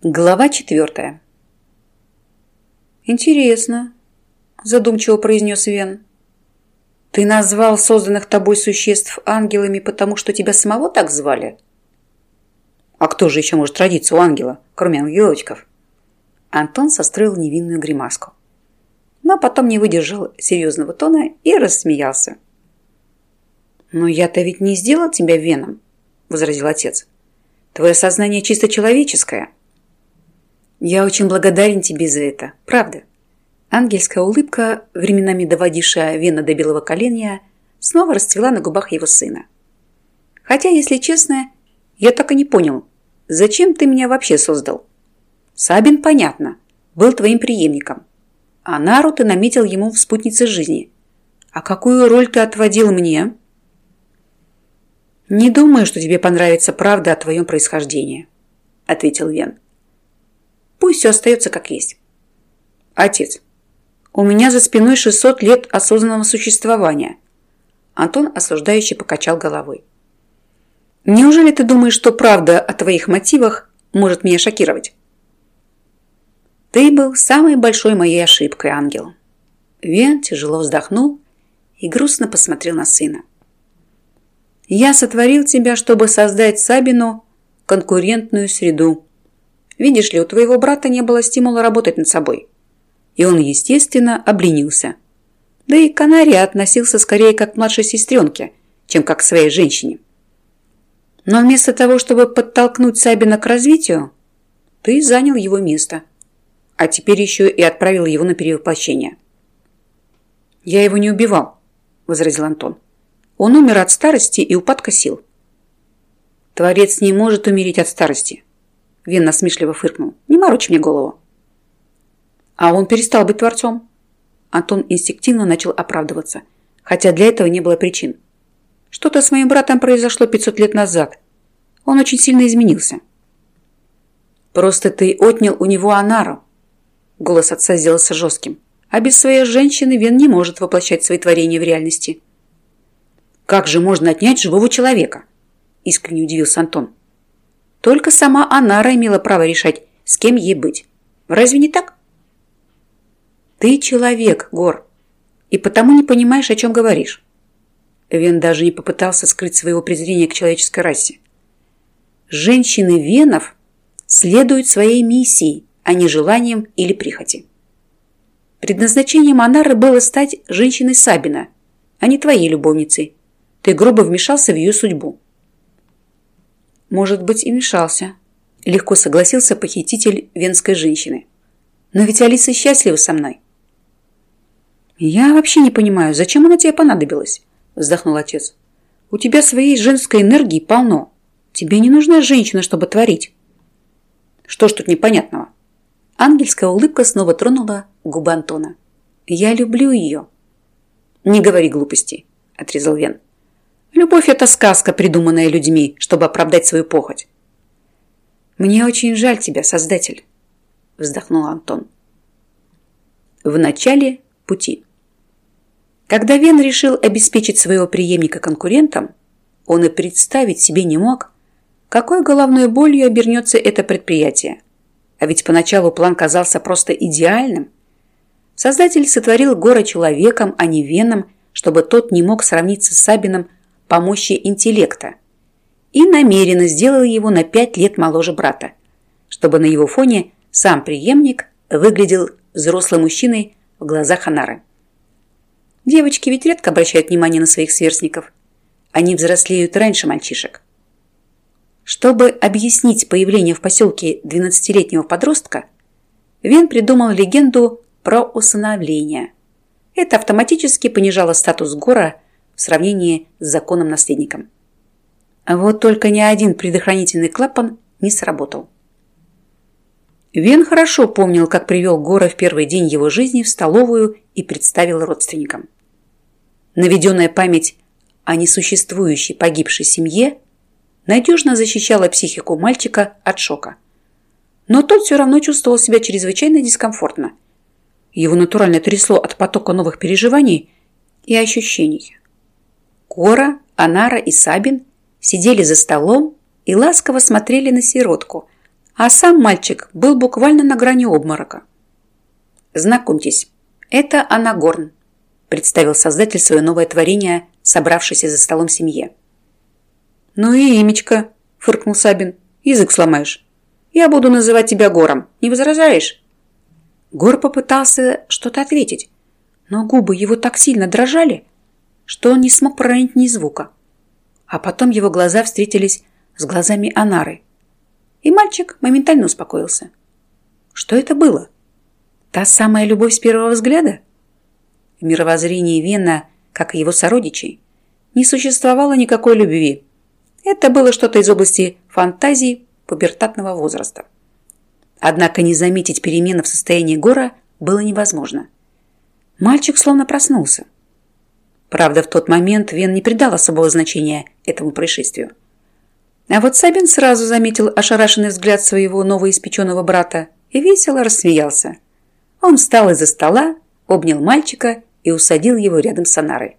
Глава четвертая. «Интересно», – задумчиво произнес Вен. «Ты назвал созданных тобой существ ангелами, потому что тебя самого так звали?» «А кто же еще может родиться у ангела, кроме ангелочков?» Антон состроил невинную гримаску. Но потом не выдержал серьезного тона и рассмеялся. «Но я-то ведь не сделал тебя Веном», – возразил отец. «Твое сознание чисто человеческое». Я очень благодарен тебе за это, правда. Ангельская улыбка, временами доводившая Вена до белого коленя, снова расцвела на губах его сына. Хотя, если честно, я так и не понял, зачем ты меня вообще создал? Сабин, понятно, был твоим преемником. А Нару ты наметил ему в спутнице жизни. А какую роль ты отводил мне? Не думаю, что тебе понравится правда о твоем происхождении, ответил Вен. Пусть все остается как есть. Отец, у меня за спиной 600 лет осознанного существования. Антон осуждающе покачал головой. Неужели ты думаешь, что правда о твоих мотивах может меня шокировать? Ты был самой большой моей ошибкой, ангел. Вен тяжело вздохнул и грустно посмотрел на сына. Я сотворил тебя, чтобы создать Сабину конкурентную среду, Видишь ли, у твоего брата не было стимула работать над собой. И он, естественно, обленился. Да и к Канария относился скорее как к младшей сестренке, чем как к своей женщине. Но вместо того, чтобы подтолкнуть Сабина к развитию, ты занял его место. А теперь еще и отправил его на перевоплощение. «Я его не убивал», – возразил Антон. «Он умер от старости и упадка сил». «Творец не может умереть от старости», Вин насмешливо фыркнул. «Не морочь мне голову». А он перестал быть творцом. Антон инстинктивно начал оправдываться, хотя для этого не было причин. Что-то с моим братом произошло 500 лет назад. Он очень сильно изменился. «Просто ты отнял у него Анару». Голос отца сделался жестким. «А без своей женщины Вен не может воплощать свои творения в реальности». «Как же можно отнять живого человека?» Искренне удивился Антон. Только сама Анара имела право решать, с кем ей быть. Разве не так? Ты человек, Гор, и потому не понимаешь, о чем говоришь. Вен даже не попытался скрыть своего презрения к человеческой расе. Женщины Венов следуют своей миссии, а не желаниям или прихоти. Предназначением Анары было стать женщиной Сабина, а не твоей любовницей. Ты грубо вмешался в ее судьбу. Может быть, и мешался. Легко согласился похититель венской женщины. Но ведь Алиса счастлива со мной. Я вообще не понимаю, зачем она тебе понадобилась? Вздохнул отец. У тебя своей женской энергии полно. Тебе не нужна женщина, чтобы творить. Что ж тут непонятного? Ангельская улыбка снова тронула губы Антона. Я люблю ее. Не говори глупостей, отрезал Вен. Любовь – это сказка, придуманная людьми, чтобы оправдать свою похоть. «Мне очень жаль тебя, Создатель», – вздохнул Антон. В начале пути. Когда Вен решил обеспечить своего преемника конкурентом, он и представить себе не мог, какой головной болью обернется это предприятие. А ведь поначалу план казался просто идеальным. Создатель сотворил Гора человеком, а не Веном, чтобы тот не мог сравниться с Сабином по мощи интеллекта и намеренно сделал его на пять лет моложе брата, чтобы на его фоне сам преемник выглядел взрослым мужчиной в глазах Анары. Девочки ведь редко обращают внимание на своих сверстников. Они взрослеют раньше мальчишек. Чтобы объяснить появление в поселке 12-летнего подростка, Вен придумал легенду про усыновление. Это автоматически понижало статус Гора в сравнении с законом-наследником. Вот только ни один предохранительный клапан не сработал. Вен хорошо помнил, как привел Гора в первый день его жизни в столовую и представил родственникам. Наведенная память о несуществующей погибшей семье надежно защищала психику мальчика от шока. Но тот все равно чувствовал себя чрезвычайно дискомфортно. Его натурально трясло от потока новых переживаний и ощущений. Кора, Анара и Сабин сидели за столом и ласково смотрели на сиротку, А сам мальчик был буквально на грани обморока. «Знакомьтесь, это Анагорн», – представил создатель свое новое творение, собравшееся за столом семье. «Ну и имечко», – фыркнул Сабин. «Язык сломаешь. Я буду называть тебя Гором. Не возражаешь?» Гор попытался что-то ответить, но губы его так сильно дрожали, что он не смог проронить ни звука. А потом его глаза встретились с глазами Анары – и мальчик моментально успокоился. Что это было? Та самая любовь с первого взгляда? В мировоззрении Вена, как и его сородичей, не существовало никакой любви. Это было что-то из области фантазии пубертатного возраста. Однако не заметить перемены в состоянии Гора было невозможно. Мальчик словно проснулся. Правда, в тот момент Вен не придал особого значения этому происшествию. А вот Сабин сразу заметил ошарашенный взгляд своего новоиспеченного брата и весело рассмеялся. Он встал из-за стола, обнял мальчика и усадил его рядом с Анарой.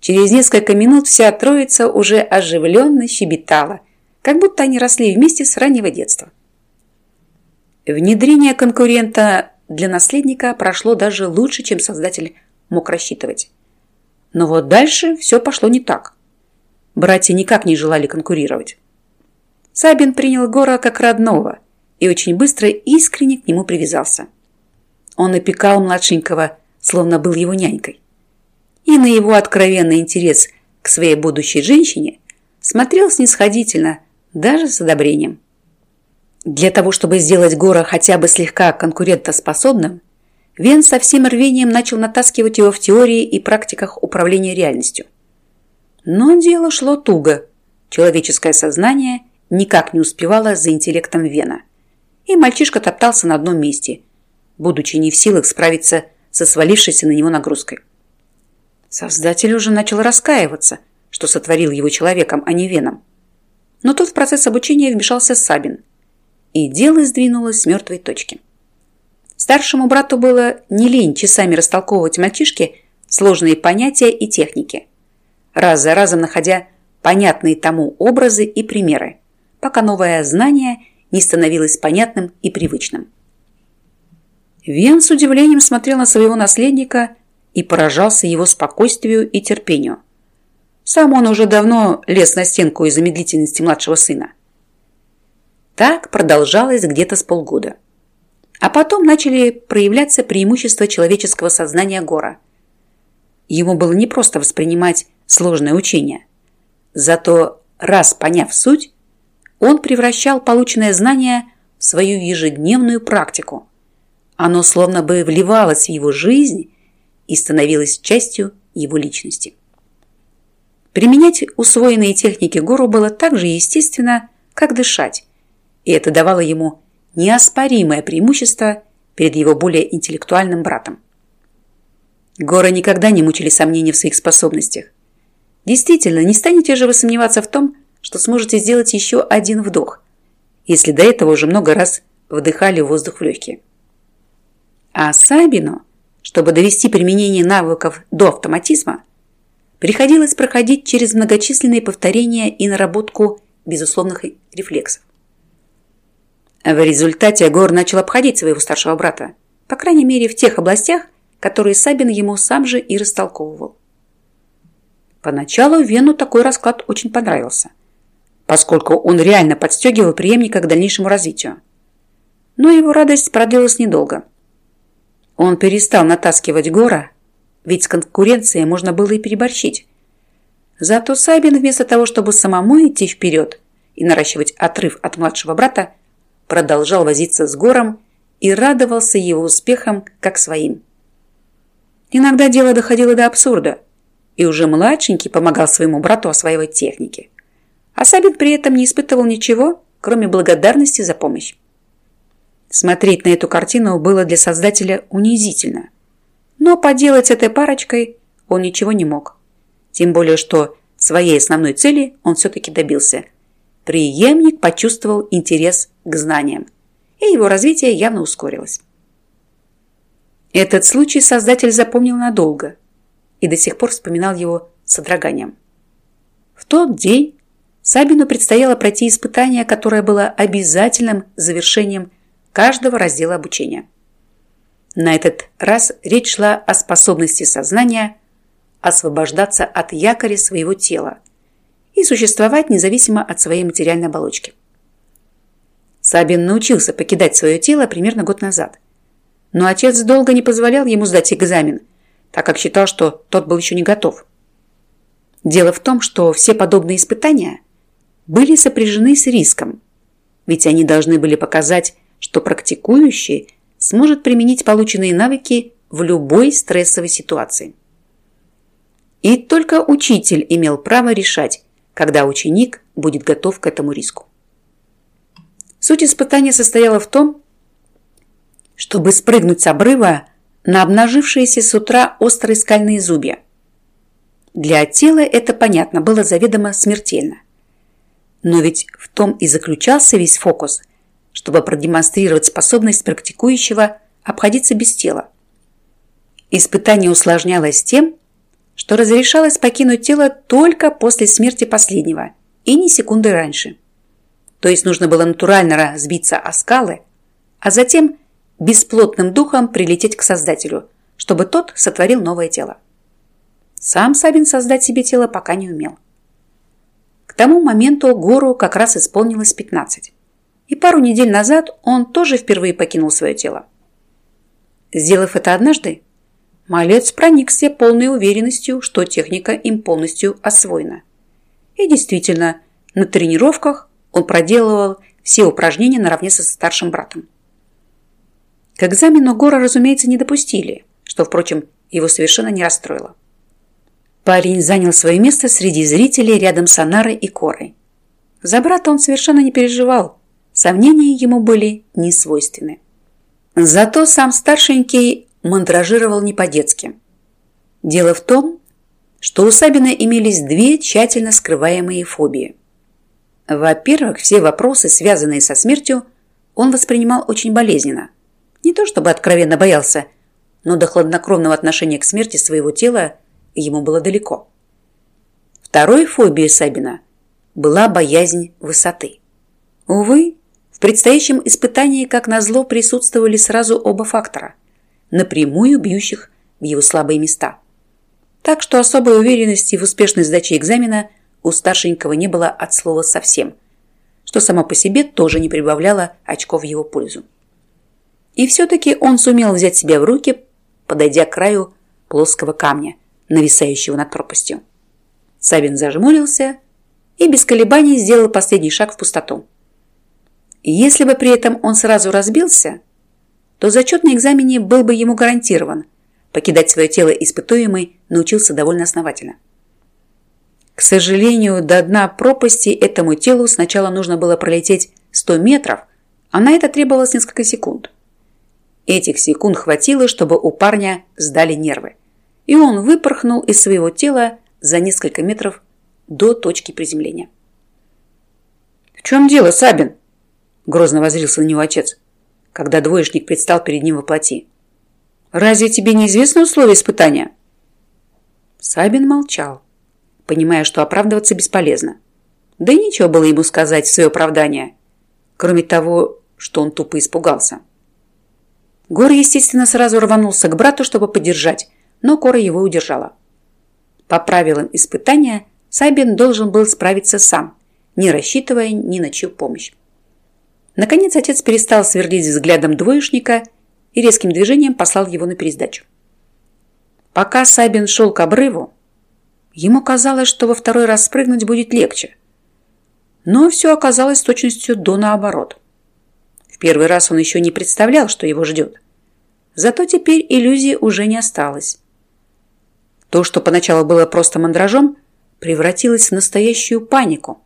Через несколько минут вся троица уже оживленно щебетала, как будто они росли вместе с раннего детства. Внедрение конкурента для наследника прошло даже лучше, чем создатель мог рассчитывать. Но вот дальше все пошло не так. Братья никак не желали конкурировать. Сабин принял Гора как родного и очень быстро искренне к нему привязался. Он опекал младшенького, словно был его нянькой. И на его откровенный интерес к своей будущей женщине смотрел снисходительно, даже с одобрением. Для того, чтобы сделать Гора хотя бы слегка конкурентоспособным, Вен со всем рвением начал натаскивать его в теории и практиках управления реальностью. Но дело шло туго. Человеческое сознание никак не успевало за интеллектом Вена. И мальчишка топтался на одном месте, будучи не в силах справиться со свалившейся на него нагрузкой. Создатель уже начал раскаиваться, что сотворил его человеком, а не Веном. Но тут в процесс обучения вмешался Сабин, и дело сдвинулось с мертвой точки. Старшему брату было не лень часами растолковывать мальчишке сложные понятия и техники – раз за разом находя понятные тому образы и примеры, пока новое знание не становилось понятным и привычным. Вен с удивлением смотрел на своего наследника и поражался его спокойствию и терпению. Сам он уже давно лез на стенку из-за медлительности младшего сына. Так продолжалось где-то с полгода. А потом начали проявляться преимущества человеческого сознания Гора. Ему было непросто воспринимать сложное учение. Зато, раз поняв суть, он превращал полученное знание в свою ежедневную практику. Оно словно бы вливалось в его жизнь и становилось частью его личности. Применять усвоенные техники Гору было так же естественно, как дышать, и это давало ему неоспоримое преимущество перед его более интеллектуальным братом. Гора никогда не мучили сомнения в своих способностях. Действительно, не станете же вы сомневаться в том, что сможете сделать еще один вдох, если до этого уже много раз вдыхали воздух в легкие. А Сабину, чтобы довести применение навыков до автоматизма, приходилось проходить через многочисленные повторения и наработку безусловных рефлексов. В результате Гор начал обходить своего старшего брата, по крайней мере в тех областях, которые Сабин ему сам же и растолковывал. Поначалу Вену такой расклад очень понравился, поскольку он реально подстегивал преемника к дальнейшему развитию. Но его радость продлилась недолго. Он перестал натаскивать Гора, ведь с конкуренцией можно было и переборщить. Зато Сабин вместо того, чтобы самому идти вперед и наращивать отрыв от младшего брата, продолжал возиться с Гором и радовался его успехам как своим. Иногда дело доходило до абсурда – и уже младшенький помогал своему брату осваивать техники. А Сабин при этом не испытывал ничего, кроме благодарности за помощь. Смотреть на эту картину было для создателя унизительно. Но поделать с этой парочкой он ничего не мог. Тем более, что своей основной цели он все-таки добился. Приемник почувствовал интерес к знаниям, и его развитие явно ускорилось. Этот случай создатель запомнил надолго – и до сих пор вспоминал его с содроганием. В тот день Сабину предстояло пройти испытание, которое было обязательным завершением каждого раздела обучения. На этот раз речь шла о способности сознания освобождаться от якоря своего тела и существовать независимо от своей материальной оболочки. Сабин научился покидать свое тело примерно год назад. Но отец долго не позволял ему сдать экзамен, так как считал, что тот был еще не готов. Дело в том, что все подобные испытания были сопряжены с риском, ведь они должны были показать, что практикующий сможет применить полученные навыки в любой стрессовой ситуации. И только учитель имел право решать, когда ученик будет готов к этому риску. Суть испытания состояла в том, чтобы спрыгнуть с обрыва на обнажившиеся с утра острые скальные зубья. Для тела это, понятно, было заведомо смертельно. Но ведь в том и заключался весь фокус – чтобы продемонстрировать способность практикующего обходиться без тела. Испытание усложнялось тем, что разрешалось покинуть тело только после смерти последнего и не секунды раньше. То есть нужно было натурально разбиться о скалы, а затем бесплотным духом прилететь к Создателю, чтобы тот сотворил новое тело. Сам Сабин создать себе тело пока не умел. К тому моменту Гору как раз исполнилось 15 и пару недель назад он тоже впервые покинул свое тело. Сделав это однажды, малец проникся полной уверенностью, что техника им полностью освоена. И действительно, на тренировках он проделывал все упражнения наравне со старшим братом. К экзамену Гора, разумеется, не допустили, что, впрочем, его совершенно не расстроило. Парень занял свое место среди зрителей рядом с Анарой и Корой. За брата он совершенно не переживал, Сомнения ему были не свойственны. Зато сам старшенький мандражировал не по-детски. Дело в том, что у Сабина имелись две тщательно скрываемые фобии. Во-первых, все вопросы, связанные со смертью, он воспринимал очень болезненно. Не то чтобы откровенно боялся, но до хладнокровного отношения к смерти своего тела ему было далеко. Второй фобией Сабина была боязнь высоты. Увы, в предстоящем испытании, как назло, присутствовали сразу оба фактора, напрямую бьющих в его слабые места. Так что особой уверенности в успешной сдаче экзамена у старшенького не было от слова совсем, что само по себе тоже не прибавляло очков в его пользу. И все-таки он сумел взять себя в руки, подойдя к краю плоского камня, нависающего над пропастью. Савин зажмурился и без колебаний сделал последний шаг в пустоту. Если бы при этом он сразу разбился, то зачет на экзамене был бы ему гарантирован. Покидать свое тело испытуемый научился довольно основательно. К сожалению, до дна пропасти этому телу сначала нужно было пролететь 100 метров, а на это требовалось несколько секунд. Этих секунд хватило, чтобы у парня сдали нервы, и он выпорхнул из своего тела за несколько метров до точки приземления. «В чем дело, Сабин?» Грозно возрился на него отец, когда двоечник предстал перед ним во плоти. «Разве тебе неизвестны условия испытания?» Сабин молчал, понимая, что оправдываться бесполезно. Да и нечего было ему сказать в свое оправдание, кроме того, что он тупо испугался. Гор, естественно, сразу рванулся к брату, чтобы поддержать, но Кора его удержала. По правилам испытания Сабин должен был справиться сам, не рассчитывая ни на чью помощь. Наконец отец перестал сверлить взглядом двоечника и резким движением послал его на пересдачу. Пока Сабин шел к обрыву, ему казалось, что во второй раз спрыгнуть будет легче. Но все оказалось с точностью до наоборот. В первый раз он еще не представлял, что его ждет. Зато теперь иллюзии уже не осталось. То, что поначалу было просто мандражом, превратилось в настоящую панику –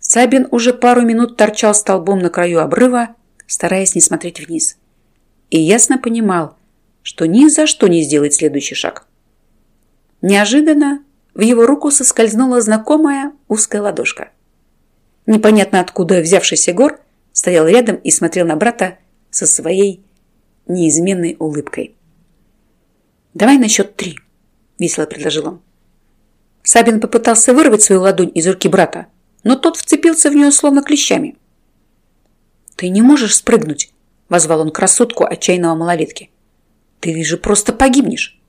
Сабин уже пару минут торчал столбом на краю обрыва, стараясь не смотреть вниз. И ясно понимал, что ни за что не сделает следующий шаг. Неожиданно в его руку соскользнула знакомая узкая ладошка. Непонятно откуда взявшийся гор стоял рядом и смотрел на брата со своей неизменной улыбкой. «Давай на счет три», – весело предложил он. Сабин попытался вырвать свою ладонь из руки брата, но тот вцепился в нее словно клещами. «Ты не можешь спрыгнуть!» – возвал он красотку отчаянного малолетки. «Ты же просто погибнешь!»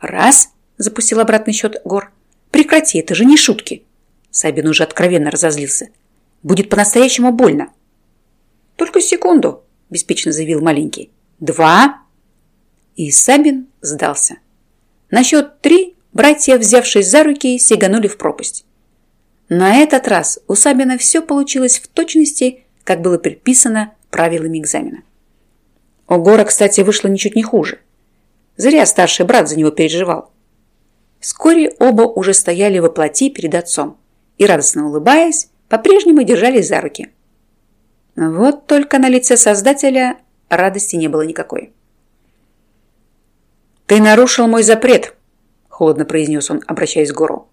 «Раз!» – запустил обратный счет Гор. «Прекрати, это же не шутки!» Сабин уже откровенно разозлился. «Будет по-настоящему больно!» «Только секунду!» – беспечно заявил маленький. «Два!» И Сабин сдался. На счет три братья, взявшись за руки, сиганули в пропасть. На этот раз у Сабина все получилось в точности, как было предписано правилами экзамена. У Гора, кстати, вышло ничуть не хуже. Зря старший брат за него переживал. Вскоре оба уже стояли во плоти перед отцом и, радостно улыбаясь, по-прежнему держались за руки. Вот только на лице Создателя радости не было никакой. «Ты нарушил мой запрет», – холодно произнес он, обращаясь к Гору.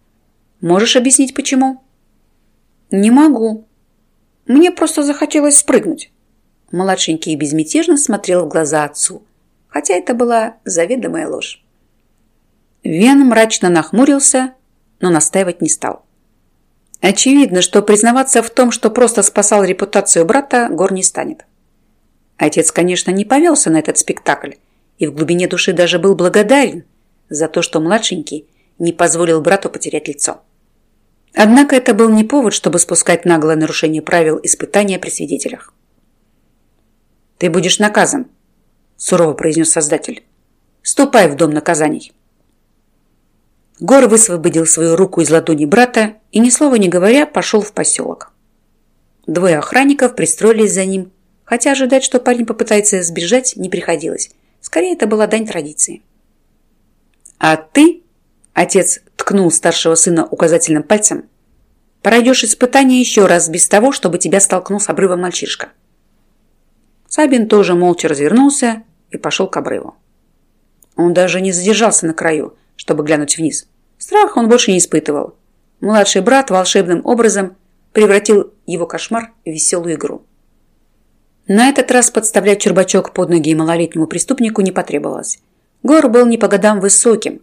«Можешь объяснить, почему?» «Не могу. Мне просто захотелось спрыгнуть». Младшенький безмятежно смотрел в глаза отцу, хотя это была заведомая ложь. Вен мрачно нахмурился, но настаивать не стал. Очевидно, что признаваться в том, что просто спасал репутацию брата, Гор не станет. Отец, конечно, не повелся на этот спектакль и в глубине души даже был благодарен за то, что младшенький не позволил брату потерять лицо. Однако это был не повод, чтобы спускать наглое нарушение правил испытания при свидетелях. «Ты будешь наказан», – сурово произнес Создатель. «Ступай в дом наказаний». Гор высвободил свою руку из ладони брата и, ни слова не говоря, пошел в поселок. Двое охранников пристроились за ним, хотя ожидать, что парень попытается сбежать, не приходилось. Скорее, это была дань традиции. «А ты, – отец ткнул старшего сына указательным пальцем, – пройдешь испытание еще раз без того, чтобы тебя столкнул с обрывом мальчишка». Сабин тоже молча развернулся и пошел к обрыву. Он даже не задержался на краю, чтобы глянуть вниз. Страх он больше не испытывал. Младший брат волшебным образом превратил его кошмар в веселую игру. На этот раз подставлять чурбачок под ноги малолетнему преступнику не потребовалось. Гор был не по годам высоким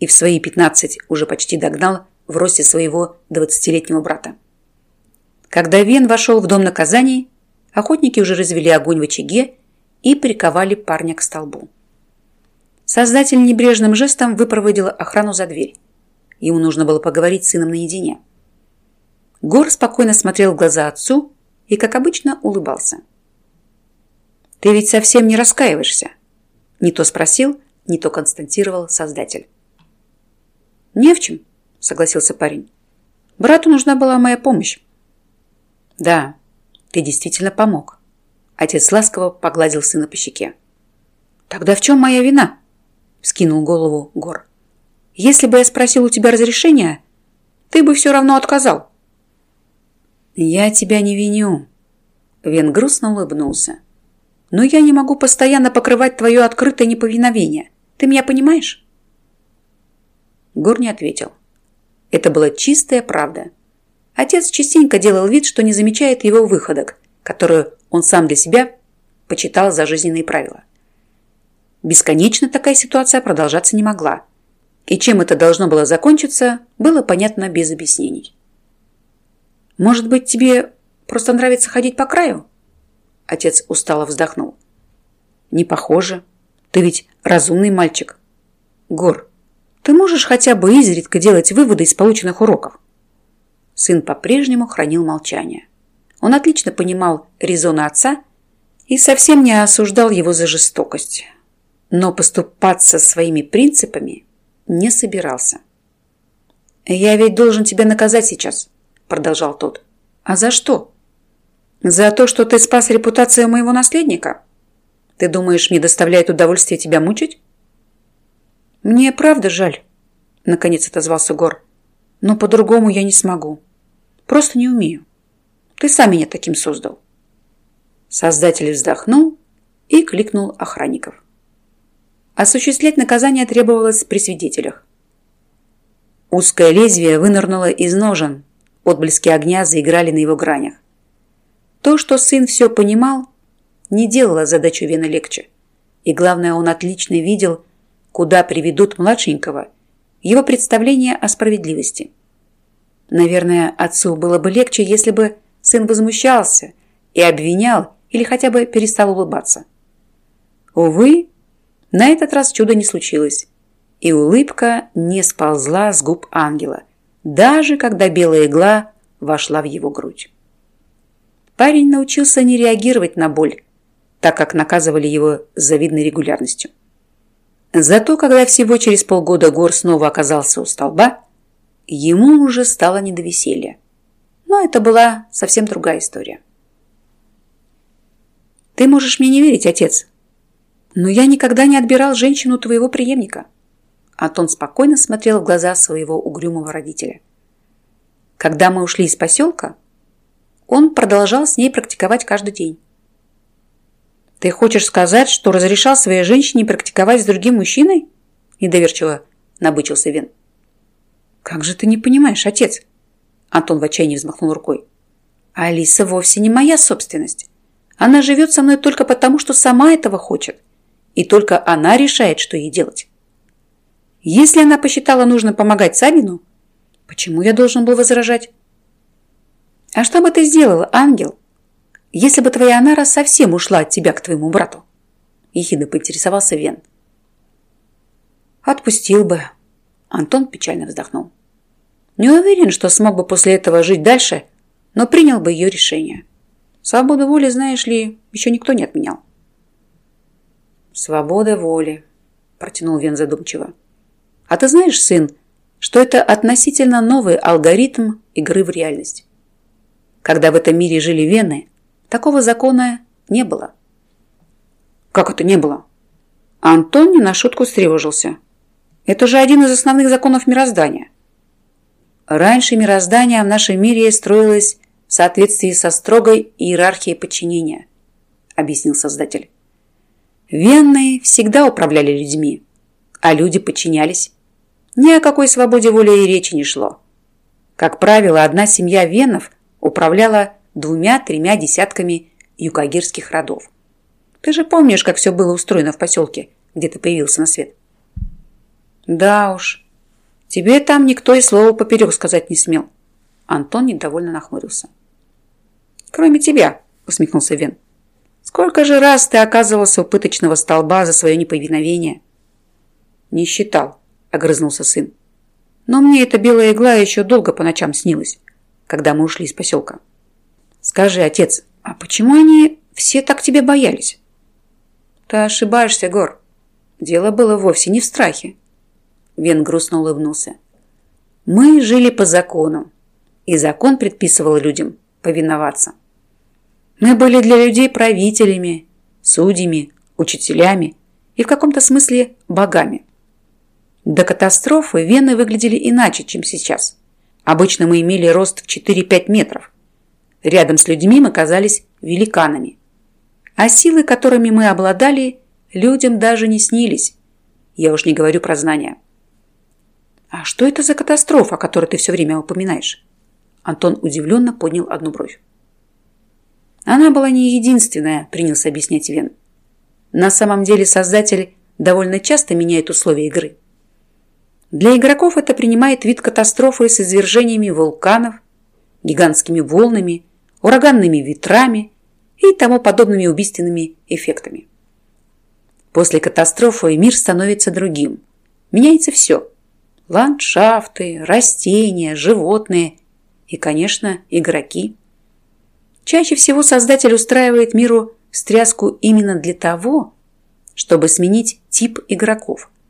и в свои 15 уже почти догнал в росте своего 20-летнего брата. Когда Вен вошел в дом наказаний, охотники уже развели огонь в очаге и приковали парня к столбу. Создатель небрежным жестом выпроводил охрану за дверь. Ему нужно было поговорить с сыном наедине. Гор спокойно смотрел в глаза отцу и, как обычно, улыбался. «Ты ведь совсем не раскаиваешься?» Не то спросил, не то констатировал Создатель. «Не в чем», — согласился парень. «Брату нужна была моя помощь». «Да, ты действительно помог». Отец ласково погладил сына по щеке. «Тогда в чем моя вина?» Скинул голову Гор. «Если бы я спросил у тебя разрешения, ты бы все равно отказал». «Я тебя не виню». Вен грустно улыбнулся. «Но я не могу постоянно покрывать твое открытое неповиновение. Ты меня понимаешь?» Гор не ответил. Это была чистая правда. Отец частенько делал вид, что не замечает его выходок, которые он сам для себя почитал за жизненные правила. Бесконечно такая ситуация продолжаться не могла. И чем это должно было закончиться, было понятно без объяснений. «Может быть, тебе просто нравится ходить по краю?» Отец устало вздохнул. «Не похоже. Ты ведь разумный мальчик. Гор, ты можешь хотя бы изредка делать выводы из полученных уроков?» Сын по-прежнему хранил молчание. Он отлично понимал резоны отца и совсем не осуждал его за жестокость но поступаться своими принципами не собирался. «Я ведь должен тебя наказать сейчас», – продолжал тот. «А за что?» «За то, что ты спас репутацию моего наследника? Ты думаешь, мне доставляет удовольствие тебя мучить?» «Мне правда жаль», – наконец отозвался Гор. «Но по-другому я не смогу. Просто не умею. Ты сам меня таким создал». Создатель вздохнул и кликнул охранников. Осуществлять наказание требовалось при свидетелях. Узкое лезвие вынырнуло из ножен, отблески огня заиграли на его гранях. То, что сын все понимал, не делало задачу Вена легче. И главное, он отлично видел, куда приведут младшенького его представления о справедливости. Наверное, отцу было бы легче, если бы сын возмущался и обвинял или хотя бы перестал улыбаться. Увы, на этот раз чуда не случилось, и улыбка не сползла с губ ангела, даже когда белая игла вошла в его грудь. Парень научился не реагировать на боль, так как наказывали его с завидной регулярностью. Зато, когда всего через полгода Гор снова оказался у столба, ему уже стало не до веселья. Но это была совсем другая история. «Ты можешь мне не верить, отец, но я никогда не отбирал женщину твоего преемника». Антон спокойно смотрел в глаза своего угрюмого родителя. Когда мы ушли из поселка, он продолжал с ней практиковать каждый день. «Ты хочешь сказать, что разрешал своей женщине практиковать с другим мужчиной?» Недоверчиво набычился Вен. «Как же ты не понимаешь, отец?» Антон в отчаянии взмахнул рукой. «Алиса вовсе не моя собственность. Она живет со мной только потому, что сама этого хочет. И только она решает, что ей делать. Если она посчитала нужно помогать Сабину, почему я должен был возражать? А что бы ты сделал, ангел, если бы твоя Анара совсем ушла от тебя к твоему брату? Ехидно поинтересовался Вен. Отпустил бы. Антон печально вздохнул. Не уверен, что смог бы после этого жить дальше, но принял бы ее решение. Свободу воли, знаешь ли, еще никто не отменял. Свобода воли, протянул Вен задумчиво. А ты знаешь, сын, что это относительно новый алгоритм игры в реальность? Когда в этом мире жили вены, такого закона не было. Как это не было? Антон не на шутку встревожился. Это же один из основных законов мироздания. Раньше мироздание в нашем мире строилось в соответствии со строгой иерархией подчинения, объяснил создатель. Венные всегда управляли людьми, а люди подчинялись. Ни о какой свободе воли и речи не шло. Как правило, одна семья венов управляла двумя-тремя десятками юкагирских родов. Ты же помнишь, как все было устроено в поселке, где ты появился на свет? Да уж, тебе там никто и слова поперек сказать не смел. Антон недовольно нахмурился. Кроме тебя, усмехнулся Вен. Сколько же раз ты оказывался у пыточного столба за свое неповиновение? Не считал, огрызнулся сын. Но мне эта белая игла еще долго по ночам снилась, когда мы ушли из поселка. Скажи, отец, а почему они все так тебе боялись? Ты ошибаешься, Гор. Дело было вовсе не в страхе. Вен грустно улыбнулся. Мы жили по закону, и закон предписывал людям повиноваться. Мы были для людей правителями, судьями, учителями и в каком-то смысле богами. До катастрофы вены выглядели иначе, чем сейчас. Обычно мы имели рост в 4-5 метров. Рядом с людьми мы казались великанами. А силы, которыми мы обладали, людям даже не снились. Я уж не говорю про знания. «А что это за катастрофа, о которой ты все время упоминаешь?» Антон удивленно поднял одну бровь. Она была не единственная, принялся объяснять Вен. На самом деле создатель довольно часто меняет условия игры. Для игроков это принимает вид катастрофы с извержениями вулканов, гигантскими волнами, ураганными ветрами и тому подобными убийственными эффектами. После катастрофы мир становится другим. Меняется все. Ландшафты, растения, животные и, конечно, игроки. Чаще всего создатель устраивает миру стряску именно для того, чтобы сменить тип игроков –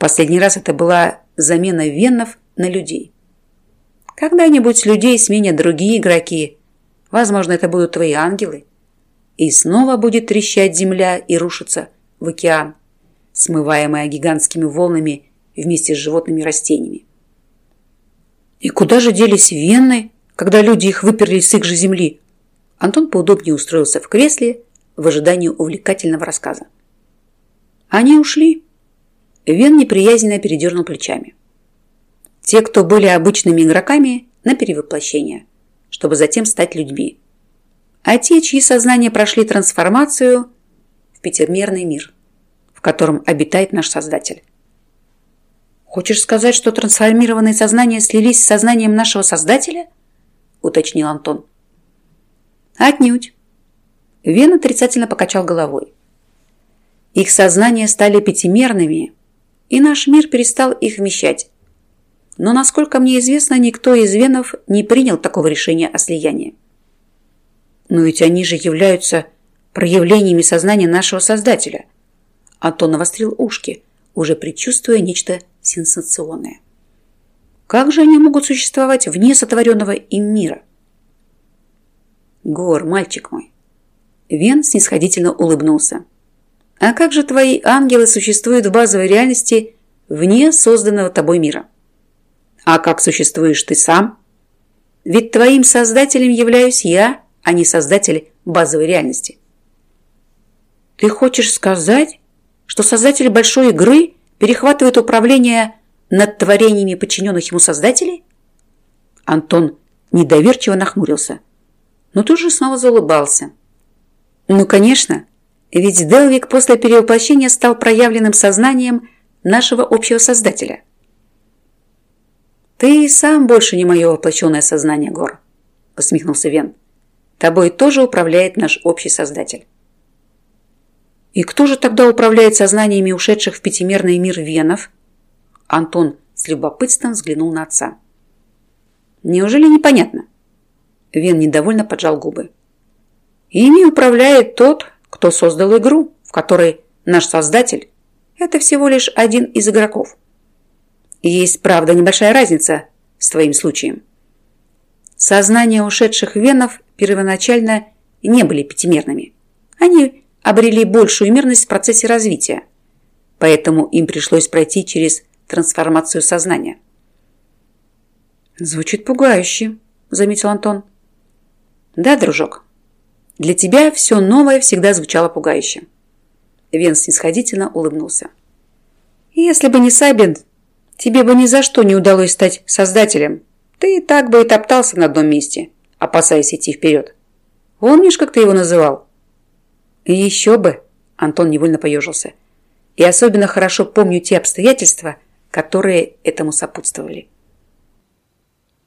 Последний раз это была замена венов на людей. Когда-нибудь людей сменят другие игроки. Возможно, это будут твои ангелы. И снова будет трещать земля и рушиться в океан, смываемая гигантскими волнами вместе с животными растениями. И куда же делись вены, когда люди их выперли с их же земли? Антон поудобнее устроился в кресле в ожидании увлекательного рассказа. Они ушли, Вен неприязненно передернул плечами. Те, кто были обычными игроками, на перевоплощение, чтобы затем стать людьми. А те, чьи сознания прошли трансформацию в пятимерный мир, в котором обитает наш Создатель. Хочешь сказать, что трансформированные сознания слились с сознанием нашего Создателя? Уточнил Антон. Отнюдь. Вен отрицательно покачал головой. Их сознания стали пятимерными, и наш мир перестал их вмещать. Но, насколько мне известно, никто из венов не принял такого решения о слиянии. Но ведь они же являются проявлениями сознания нашего Создателя. Антон навострил ушки, уже предчувствуя нечто сенсационное. Как же они могут существовать вне сотворенного им мира? Гор, мальчик мой. Вен снисходительно улыбнулся. А как же твои ангелы существуют в базовой реальности вне созданного тобой мира? А как существуешь ты сам? Ведь твоим создателем являюсь я, а не создатель базовой реальности. Ты хочешь сказать, что создатель большой игры перехватывает управление над творениями подчиненных ему создателей? Антон недоверчиво нахмурился, но тут же снова заулыбался. Ну, конечно, ведь Делвик после перевоплощения стал проявленным сознанием нашего общего создателя. Ты сам больше не мое воплощенное сознание, Гор, усмехнулся Вен. Тобой тоже управляет наш общий создатель. И кто же тогда управляет сознаниями ушедших в пятимерный мир венов? Антон с любопытством взглянул на отца. Неужели непонятно? Вен недовольно поджал губы. Ими управляет тот, кто создал игру, в которой наш создатель – это всего лишь один из игроков. Есть, правда, небольшая разница с твоим случаем. Сознания ушедших венов первоначально не были пятимерными. Они обрели большую мерность в процессе развития, поэтому им пришлось пройти через трансформацию сознания. «Звучит пугающе», – заметил Антон. «Да, дружок, для тебя все новое всегда звучало пугающе». Вен снисходительно улыбнулся. «Если бы не Сабин, тебе бы ни за что не удалось стать создателем. Ты и так бы и топтался на одном месте, опасаясь идти вперед. Помнишь, как ты его называл?» Еще бы, Антон невольно поежился. И особенно хорошо помню те обстоятельства, которые этому сопутствовали.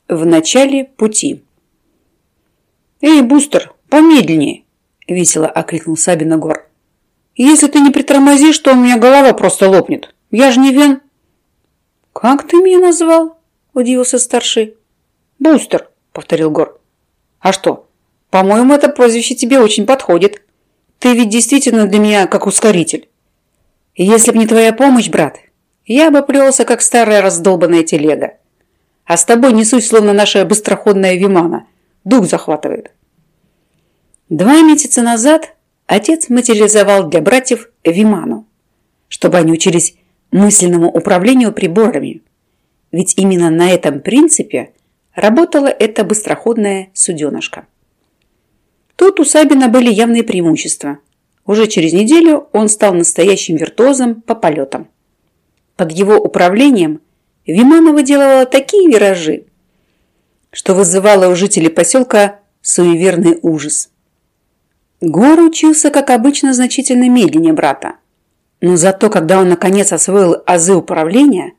В начале пути. «Эй, Бустер, помедленнее!» – весело окликнул Сабина Гор. «Если ты не притормозишь, то у меня голова просто лопнет. Я же не Вен». «Как ты меня назвал?» – удивился старший. «Бустер», – повторил Гор. «А что? По-моему, это прозвище тебе очень подходит». Ты ведь действительно для меня как ускоритель. Если б не твоя помощь, брат, я бы плелся, как старая раздолбанная телега. А с тобой несусь, словно наша быстроходная Вимана. Дух захватывает. Два месяца назад отец материализовал для братьев Виману, чтобы они учились мысленному управлению приборами. Ведь именно на этом принципе работала эта быстроходная суденышка. Тут у Сабина были явные преимущества. Уже через неделю он стал настоящим виртуозом по полетам. Под его управлением Вимана выделывала такие виражи, что вызывало у жителей поселка суеверный ужас. Гор учился, как обычно, значительно медленнее брата. Но зато, когда он наконец освоил азы управления,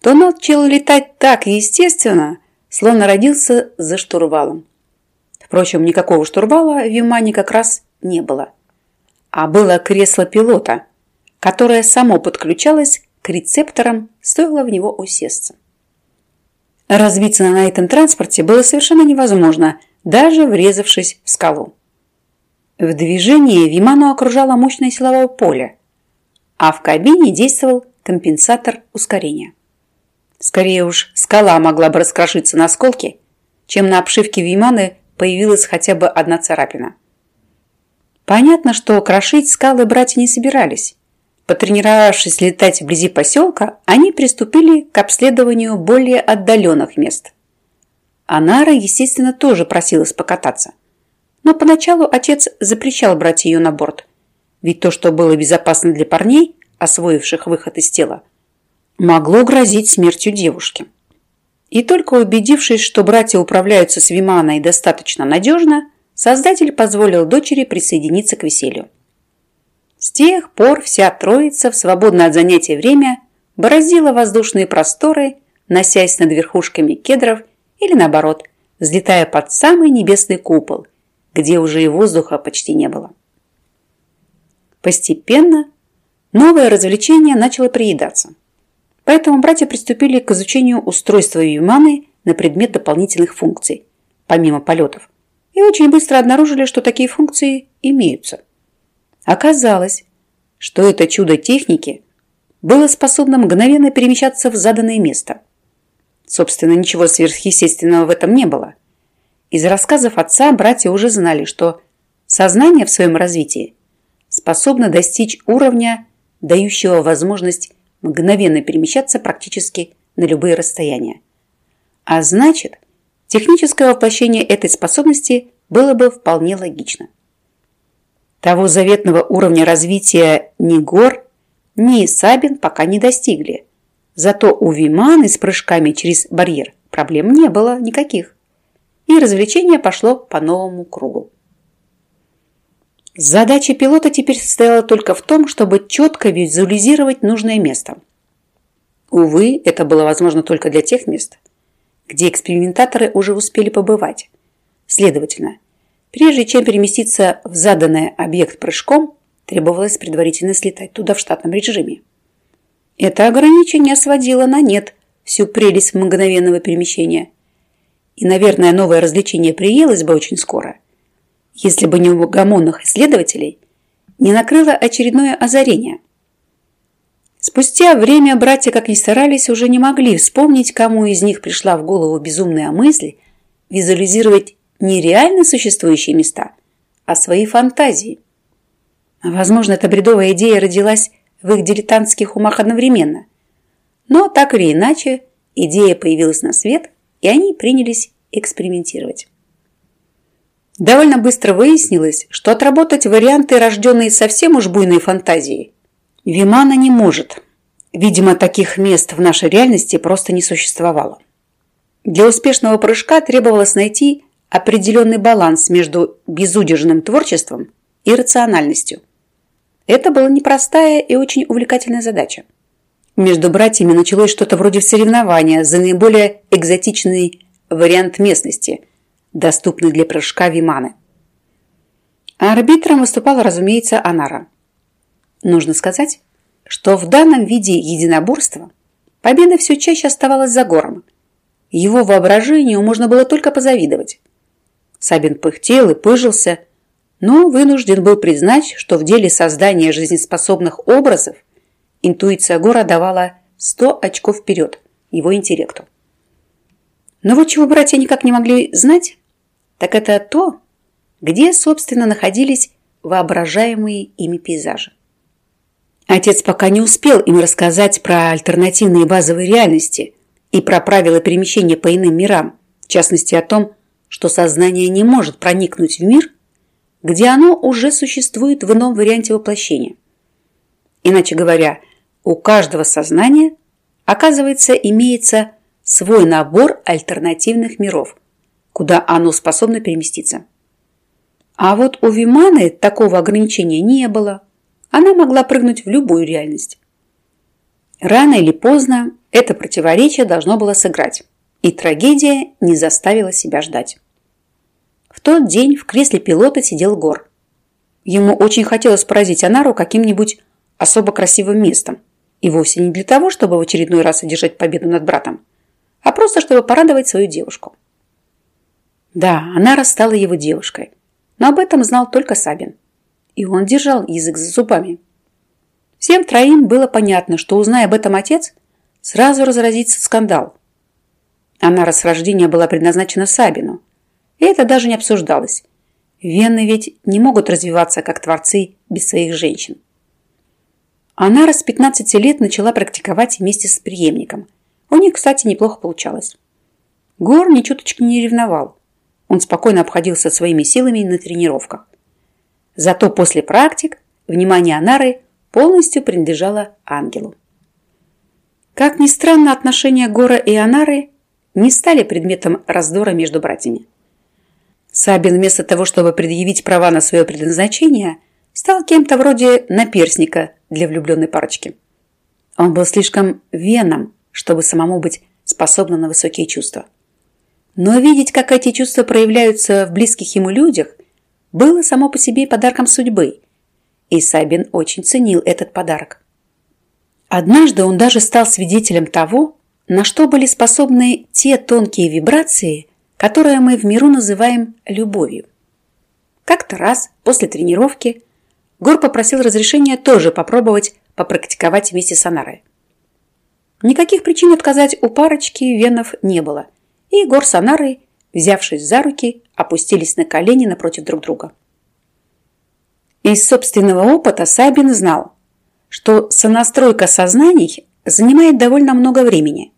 то начал летать так естественно, словно родился за штурвалом. Впрочем, никакого штурвала в Юмане как раз не было. А было кресло пилота, которое само подключалось к рецепторам, стоило в него усесться. Развиться на этом транспорте было совершенно невозможно, даже врезавшись в скалу. В движении Виману окружало мощное силовое поле, а в кабине действовал компенсатор ускорения. Скорее уж, скала могла бы раскрошиться на осколки, чем на обшивке Виманы появилась хотя бы одна царапина. Понятно, что крошить скалы братья не собирались. Потренировавшись летать вблизи поселка, они приступили к обследованию более отдаленных мест. Анара, естественно, тоже просилась покататься. Но поначалу отец запрещал брать ее на борт. Ведь то, что было безопасно для парней, освоивших выход из тела, могло грозить смертью девушки. И только убедившись, что братья управляются с Виманой достаточно надежно, создатель позволил дочери присоединиться к веселью. С тех пор вся троица в свободное от занятия время бороздила воздушные просторы, носясь над верхушками кедров или наоборот, взлетая под самый небесный купол, где уже и воздуха почти не было. Постепенно новое развлечение начало приедаться. Поэтому братья приступили к изучению устройства Юманы на предмет дополнительных функций, помимо полетов, и очень быстро обнаружили, что такие функции имеются. Оказалось, что это чудо техники было способно мгновенно перемещаться в заданное место. Собственно, ничего сверхъестественного в этом не было. Из рассказов отца братья уже знали, что сознание в своем развитии способно достичь уровня, дающего возможность мгновенно перемещаться практически на любые расстояния. А значит, техническое воплощение этой способности было бы вполне логично. Того заветного уровня развития ни Гор, ни Сабин пока не достигли. Зато у Виманы с прыжками через барьер проблем не было никаких. И развлечение пошло по новому кругу. Задача пилота теперь состояла только в том, чтобы четко визуализировать нужное место. Увы, это было возможно только для тех мест, где экспериментаторы уже успели побывать. Следовательно, прежде чем переместиться в заданный объект прыжком, требовалось предварительно слетать туда в штатном режиме. Это ограничение сводило на нет всю прелесть мгновенного перемещения. И, наверное, новое развлечение приелось бы очень скоро – если бы не угомонных исследователей, не накрыло очередное озарение. Спустя время братья, как ни старались, уже не могли вспомнить, кому из них пришла в голову безумная мысль визуализировать не реально существующие места, а свои фантазии. Возможно, эта бредовая идея родилась в их дилетантских умах одновременно. Но так или иначе, идея появилась на свет, и они принялись экспериментировать. Довольно быстро выяснилось, что отработать варианты, рожденные совсем уж буйной фантазией, Вимана не может. Видимо, таких мест в нашей реальности просто не существовало. Для успешного прыжка требовалось найти определенный баланс между безудержным творчеством и рациональностью. Это была непростая и очень увлекательная задача. Между братьями началось что-то вроде соревнования за наиболее экзотичный вариант местности – доступны для прыжка Виманы. Арбитром выступала, разумеется, Анара. Нужно сказать, что в данном виде единоборства победа все чаще оставалась за гором. Его воображению можно было только позавидовать. Сабин пыхтел и пыжился, но вынужден был признать, что в деле создания жизнеспособных образов интуиция Гора давала 100 очков вперед его интеллекту. Но вот чего братья никак не могли знать, так это то, где, собственно, находились воображаемые ими пейзажи. Отец пока не успел им рассказать про альтернативные базовые реальности и про правила перемещения по иным мирам, в частности о том, что сознание не может проникнуть в мир, где оно уже существует в ином варианте воплощения. Иначе говоря, у каждого сознания, оказывается, имеется свой набор альтернативных миров – куда оно способно переместиться. А вот у Виманы такого ограничения не было. Она могла прыгнуть в любую реальность. Рано или поздно это противоречие должно было сыграть, и трагедия не заставила себя ждать. В тот день в кресле пилота сидел Гор. Ему очень хотелось поразить Анару каким-нибудь особо красивым местом, и вовсе не для того, чтобы в очередной раз одержать победу над братом, а просто чтобы порадовать свою девушку. Да, она расстала его девушкой, но об этом знал только Сабин. И он держал язык за зубами. Всем троим было понятно, что, узная об этом отец, сразу разразится скандал. Она с рождения была предназначена Сабину, и это даже не обсуждалось. Вены ведь не могут развиваться как творцы без своих женщин. Она с 15 лет начала практиковать вместе с преемником. У них, кстати, неплохо получалось. Гор ни чуточки не ревновал. Он спокойно обходился своими силами на тренировках. Зато после практик внимание Анары полностью принадлежало ангелу. Как ни странно, отношения Гора и Анары не стали предметом раздора между братьями. Сабин вместо того, чтобы предъявить права на свое предназначение, стал кем-то вроде наперсника для влюбленной парочки. Он был слишком веном, чтобы самому быть способным на высокие чувства. Но видеть, как эти чувства проявляются в близких ему людях, было само по себе подарком судьбы. И Сабин очень ценил этот подарок. Однажды он даже стал свидетелем того, на что были способны те тонкие вибрации, которые мы в миру называем любовью. Как-то раз после тренировки Гор попросил разрешения тоже попробовать попрактиковать вместе с Анарой. Никаких причин отказать у парочки венов не было, и Гор с Анарой, взявшись за руки, опустились на колени напротив друг друга. Из собственного опыта Сабин знал, что сонастройка сознаний занимает довольно много времени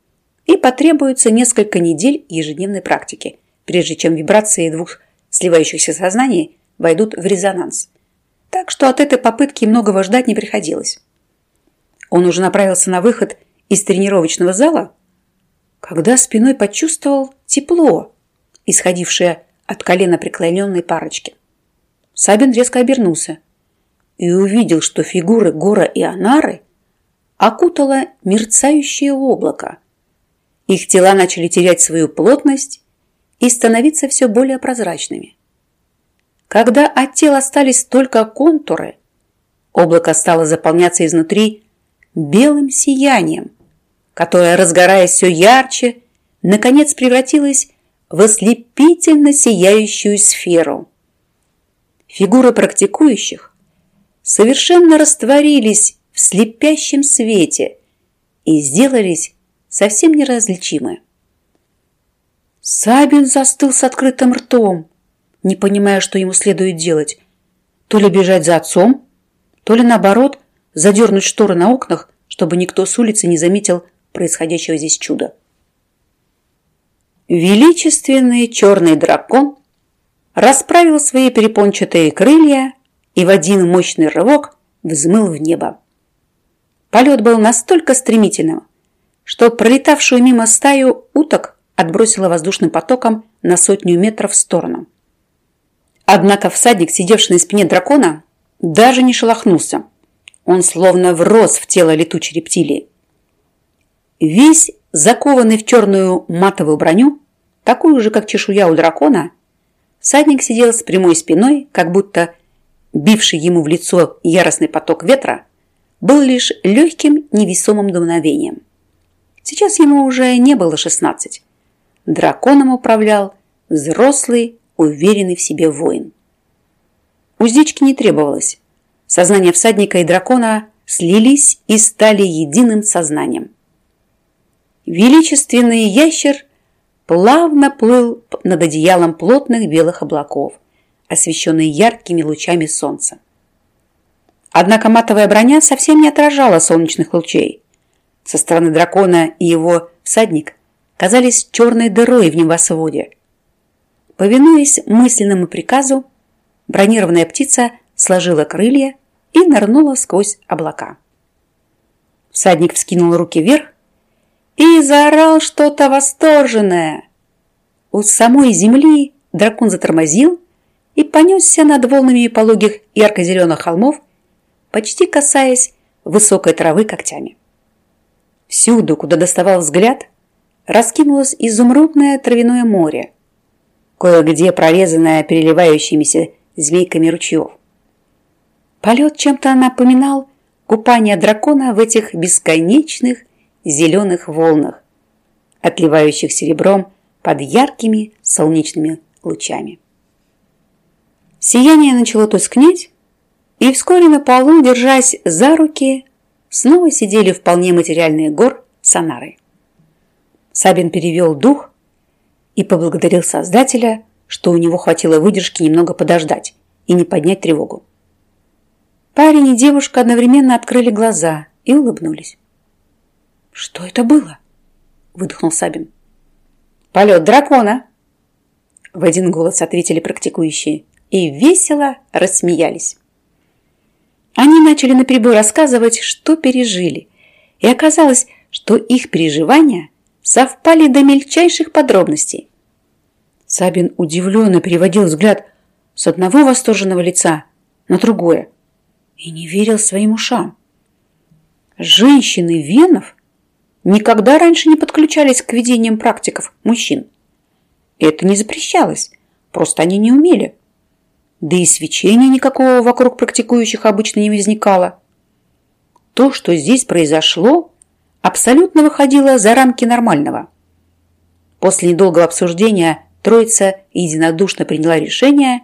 и потребуется несколько недель ежедневной практики, прежде чем вибрации двух сливающихся сознаний войдут в резонанс. Так что от этой попытки многого ждать не приходилось. Он уже направился на выход из тренировочного зала, когда спиной почувствовал тепло, исходившее от колена преклоненной парочки. Сабин резко обернулся и увидел, что фигуры Гора и Анары окутало мерцающее облако. Их тела начали терять свою плотность и становиться все более прозрачными. Когда от тел остались только контуры, облако стало заполняться изнутри белым сиянием, которое, разгораясь все ярче, наконец превратилось в ослепительно сияющую сферу. Фигуры практикующих совершенно растворились в слепящем свете и сделались совсем неразличимы. Сабин застыл с открытым ртом, не понимая, что ему следует делать. То ли бежать за отцом, то ли, наоборот, задернуть шторы на окнах, чтобы никто с улицы не заметил происходящего здесь чуда. Величественный черный дракон расправил свои перепончатые крылья и в один мощный рывок взмыл в небо. Полет был настолько стремительным, что пролетавшую мимо стаю уток отбросило воздушным потоком на сотню метров в сторону. Однако всадник, сидевший на спине дракона, даже не шелохнулся. Он словно врос в тело летучей рептилии. Весь закованный в черную матовую броню, такую же, как чешуя у дракона, всадник сидел с прямой спиной, как будто бивший ему в лицо яростный поток ветра был лишь легким невесомым дуновением. Сейчас ему уже не было шестнадцать. Драконом управлял взрослый, уверенный в себе воин. Уздечки не требовалось. Сознание всадника и дракона слились и стали единым сознанием. Величественный ящер плавно плыл над одеялом плотных белых облаков, освещенный яркими лучами солнца. Однако матовая броня совсем не отражала солнечных лучей. Со стороны дракона и его всадник казались черной дырой в небосводе. Повинуясь мысленному приказу, бронированная птица сложила крылья и нырнула сквозь облака. Всадник вскинул руки вверх и заорал что-то восторженное. У самой земли дракон затормозил и понесся над волнами пологих ярко-зеленых холмов, почти касаясь высокой травы когтями. Всюду, куда доставал взгляд, раскинулось изумрудное травяное море, кое-где прорезанное переливающимися змейками ручьев. Полет чем-то напоминал купание дракона в этих бесконечных зеленых волнах, отливающих серебром под яркими солнечными лучами. Сияние начало тускнеть, и вскоре на полу, держась за руки, снова сидели вполне материальные гор Санары. Сабин перевел дух и поблагодарил Создателя, что у него хватило выдержки немного подождать и не поднять тревогу. Парень и девушка одновременно открыли глаза и улыбнулись. «Что это было?» – выдохнул Сабин. «Полет дракона!» В один голос ответили практикующие и весело рассмеялись. Они начали наперебой рассказывать, что пережили, и оказалось, что их переживания совпали до мельчайших подробностей. Сабин удивленно переводил взгляд с одного восторженного лица на другое и не верил своим ушам. Женщины Венов никогда раньше не подключались к ведениям практиков мужчин. Это не запрещалось, просто они не умели. Да и свечения никакого вокруг практикующих обычно не возникало. То, что здесь произошло, абсолютно выходило за рамки нормального. После недолгого обсуждения троица единодушно приняла решение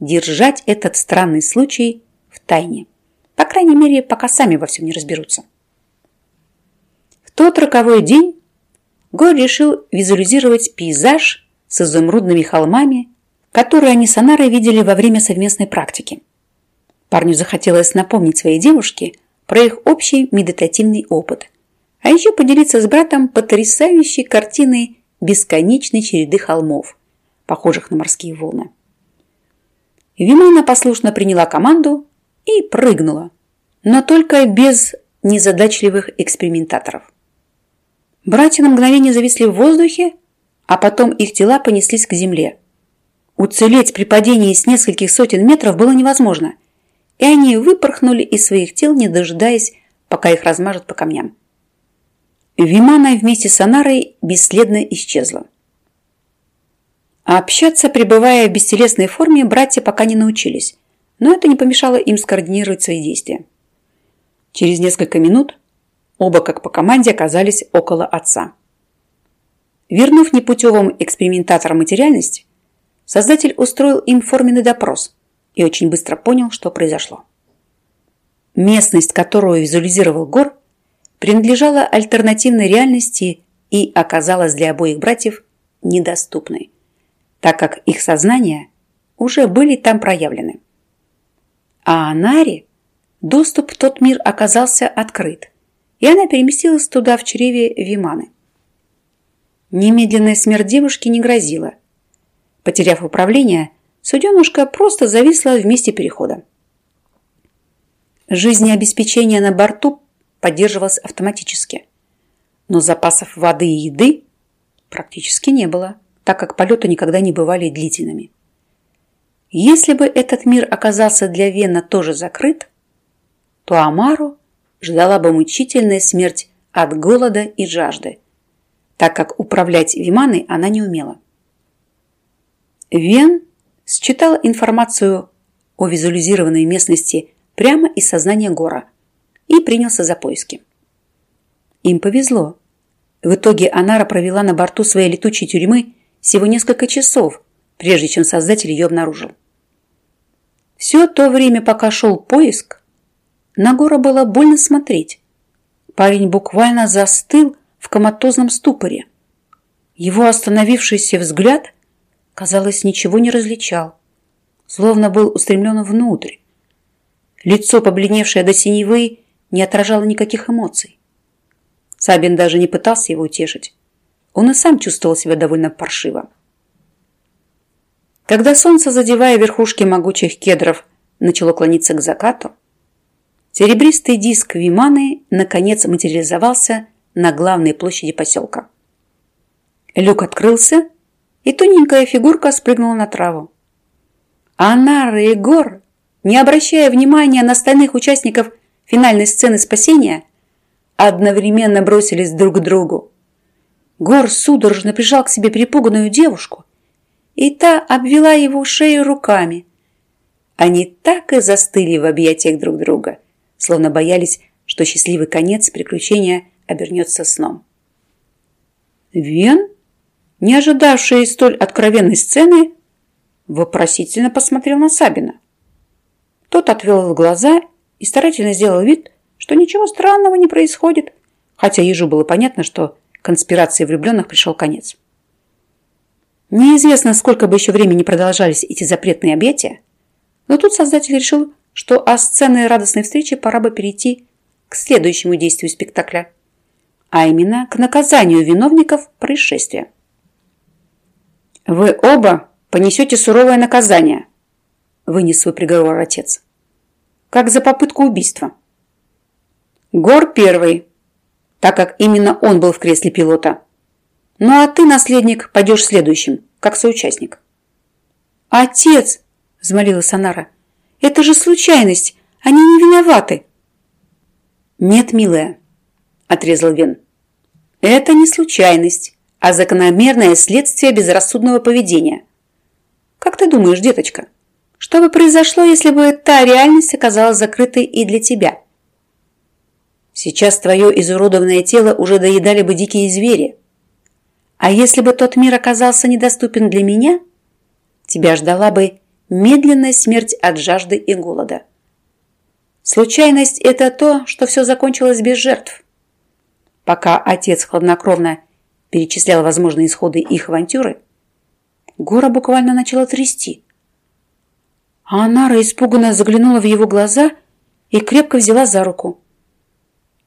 держать этот странный случай в тайне. По крайней мере, пока сами во всем не разберутся. Тот роковой день Гор решил визуализировать пейзаж с изумрудными холмами, которые они с Анарой видели во время совместной практики. Парню захотелось напомнить своей девушке про их общий медитативный опыт, а еще поделиться с братом потрясающей картиной бесконечной череды холмов, похожих на морские волны. Вимана послушно приняла команду и прыгнула, но только без незадачливых экспериментаторов. Братья на мгновение зависли в воздухе, а потом их тела понеслись к земле. Уцелеть при падении с нескольких сотен метров было невозможно, и они выпорхнули из своих тел, не дожидаясь, пока их размажут по камням. Вимана вместе с Анарой бесследно исчезла. Общаться, пребывая в бестелесной форме, братья пока не научились, но это не помешало им скоординировать свои действия. Через несколько минут оба, как по команде, оказались около отца. Вернув непутевым экспериментаторам материальность, создатель устроил им форменный допрос и очень быстро понял, что произошло. Местность, которую визуализировал Гор, принадлежала альтернативной реальности и оказалась для обоих братьев недоступной, так как их сознания уже были там проявлены. А Анаре доступ в тот мир оказался открыт, и она переместилась туда в чреве Виманы. Немедленная смерть девушки не грозила. Потеряв управление, суденушка просто зависла в месте перехода. Жизнеобеспечение на борту поддерживалось автоматически, но запасов воды и еды практически не было, так как полеты никогда не бывали длительными. Если бы этот мир оказался для Вена тоже закрыт, то Амару ждала бы мучительная смерть от голода и жажды, так как управлять Виманой она не умела. Вен считал информацию о визуализированной местности прямо из сознания Гора и принялся за поиски. Им повезло. В итоге Анара провела на борту своей летучей тюрьмы всего несколько часов, прежде чем создатель ее обнаружил. Все то время, пока шел поиск, на Гора было больно смотреть. Парень буквально застыл в коматозном ступоре. Его остановившийся взгляд, казалось, ничего не различал, словно был устремлен внутрь. Лицо, побледневшее до синевы, не отражало никаких эмоций. Сабин даже не пытался его утешить. Он и сам чувствовал себя довольно паршиво. Когда солнце, задевая верхушки могучих кедров, начало клониться к закату, серебристый диск Виманы наконец материализовался на главной площади поселка. Люк открылся, и тоненькая фигурка спрыгнула на траву. Анар и Егор, не обращая внимания на остальных участников финальной сцены спасения, одновременно бросились друг к другу. Гор судорожно прижал к себе перепуганную девушку, и та обвела его шею руками. Они так и застыли в объятиях друг друга, словно боялись, что счастливый конец приключения обернется сном. Вен, не ожидавший столь откровенной сцены, вопросительно посмотрел на Сабина. Тот отвел глаза и старательно сделал вид, что ничего странного не происходит, хотя ежу было понятно, что конспирации влюбленных пришел конец. Неизвестно, сколько бы еще времени продолжались эти запретные объятия, но тут создатель решил, что о сцены радостной встречи пора бы перейти к следующему действию спектакля, а именно к наказанию виновников происшествия. «Вы оба понесете суровое наказание», – вынес свой приговор отец, – «как за попытку убийства». Гор первый, так как именно он был в кресле пилота – ну а ты, наследник, пойдешь следующим, как соучастник. Отец, взмолилась Санара, это же случайность, они не виноваты. «Нет, милая», – отрезал Вен. «Это не случайность, а закономерное следствие безрассудного поведения. Как ты думаешь, деточка, что бы произошло, если бы та реальность оказалась закрытой и для тебя?» Сейчас твое изуродованное тело уже доедали бы дикие звери. А если бы тот мир оказался недоступен для меня, тебя ждала бы медленная смерть от жажды и голода. Случайность – это то, что все закончилось без жертв. Пока отец хладнокровно перечислял возможные исходы их авантюры, Гора буквально начала трясти. А Анара испуганно заглянула в его глаза и крепко взяла за руку.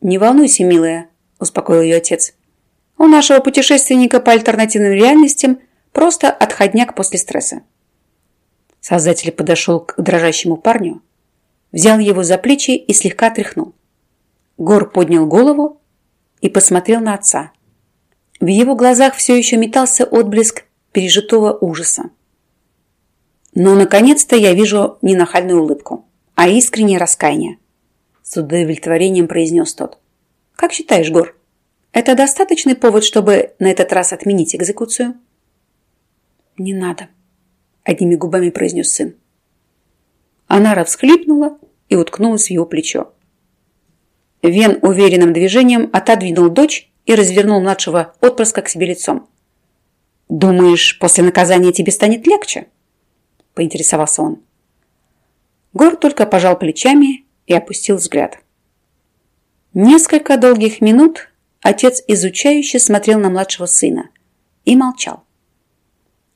«Не волнуйся, милая», – успокоил ее отец. «У нашего путешественника по альтернативным реальностям просто отходняк после стресса». Создатель подошел к дрожащему парню взял его за плечи и слегка тряхнул. Гор поднял голову и посмотрел на отца. В его глазах все еще метался отблеск пережитого ужаса. Но, наконец-то, я вижу не нахальную улыбку, а искреннее раскаяние. С удовлетворением произнес тот. Как считаешь, Гор, это достаточный повод, чтобы на этот раз отменить экзекуцию? Не надо, одними губами произнес сын. Анара всхлипнула и уткнулась в его плечо. Вен уверенным движением отодвинул дочь и развернул младшего отпрыска к себе лицом. «Думаешь, после наказания тебе станет легче?» – поинтересовался он. Гор только пожал плечами и опустил взгляд. Несколько долгих минут отец изучающе смотрел на младшего сына и молчал.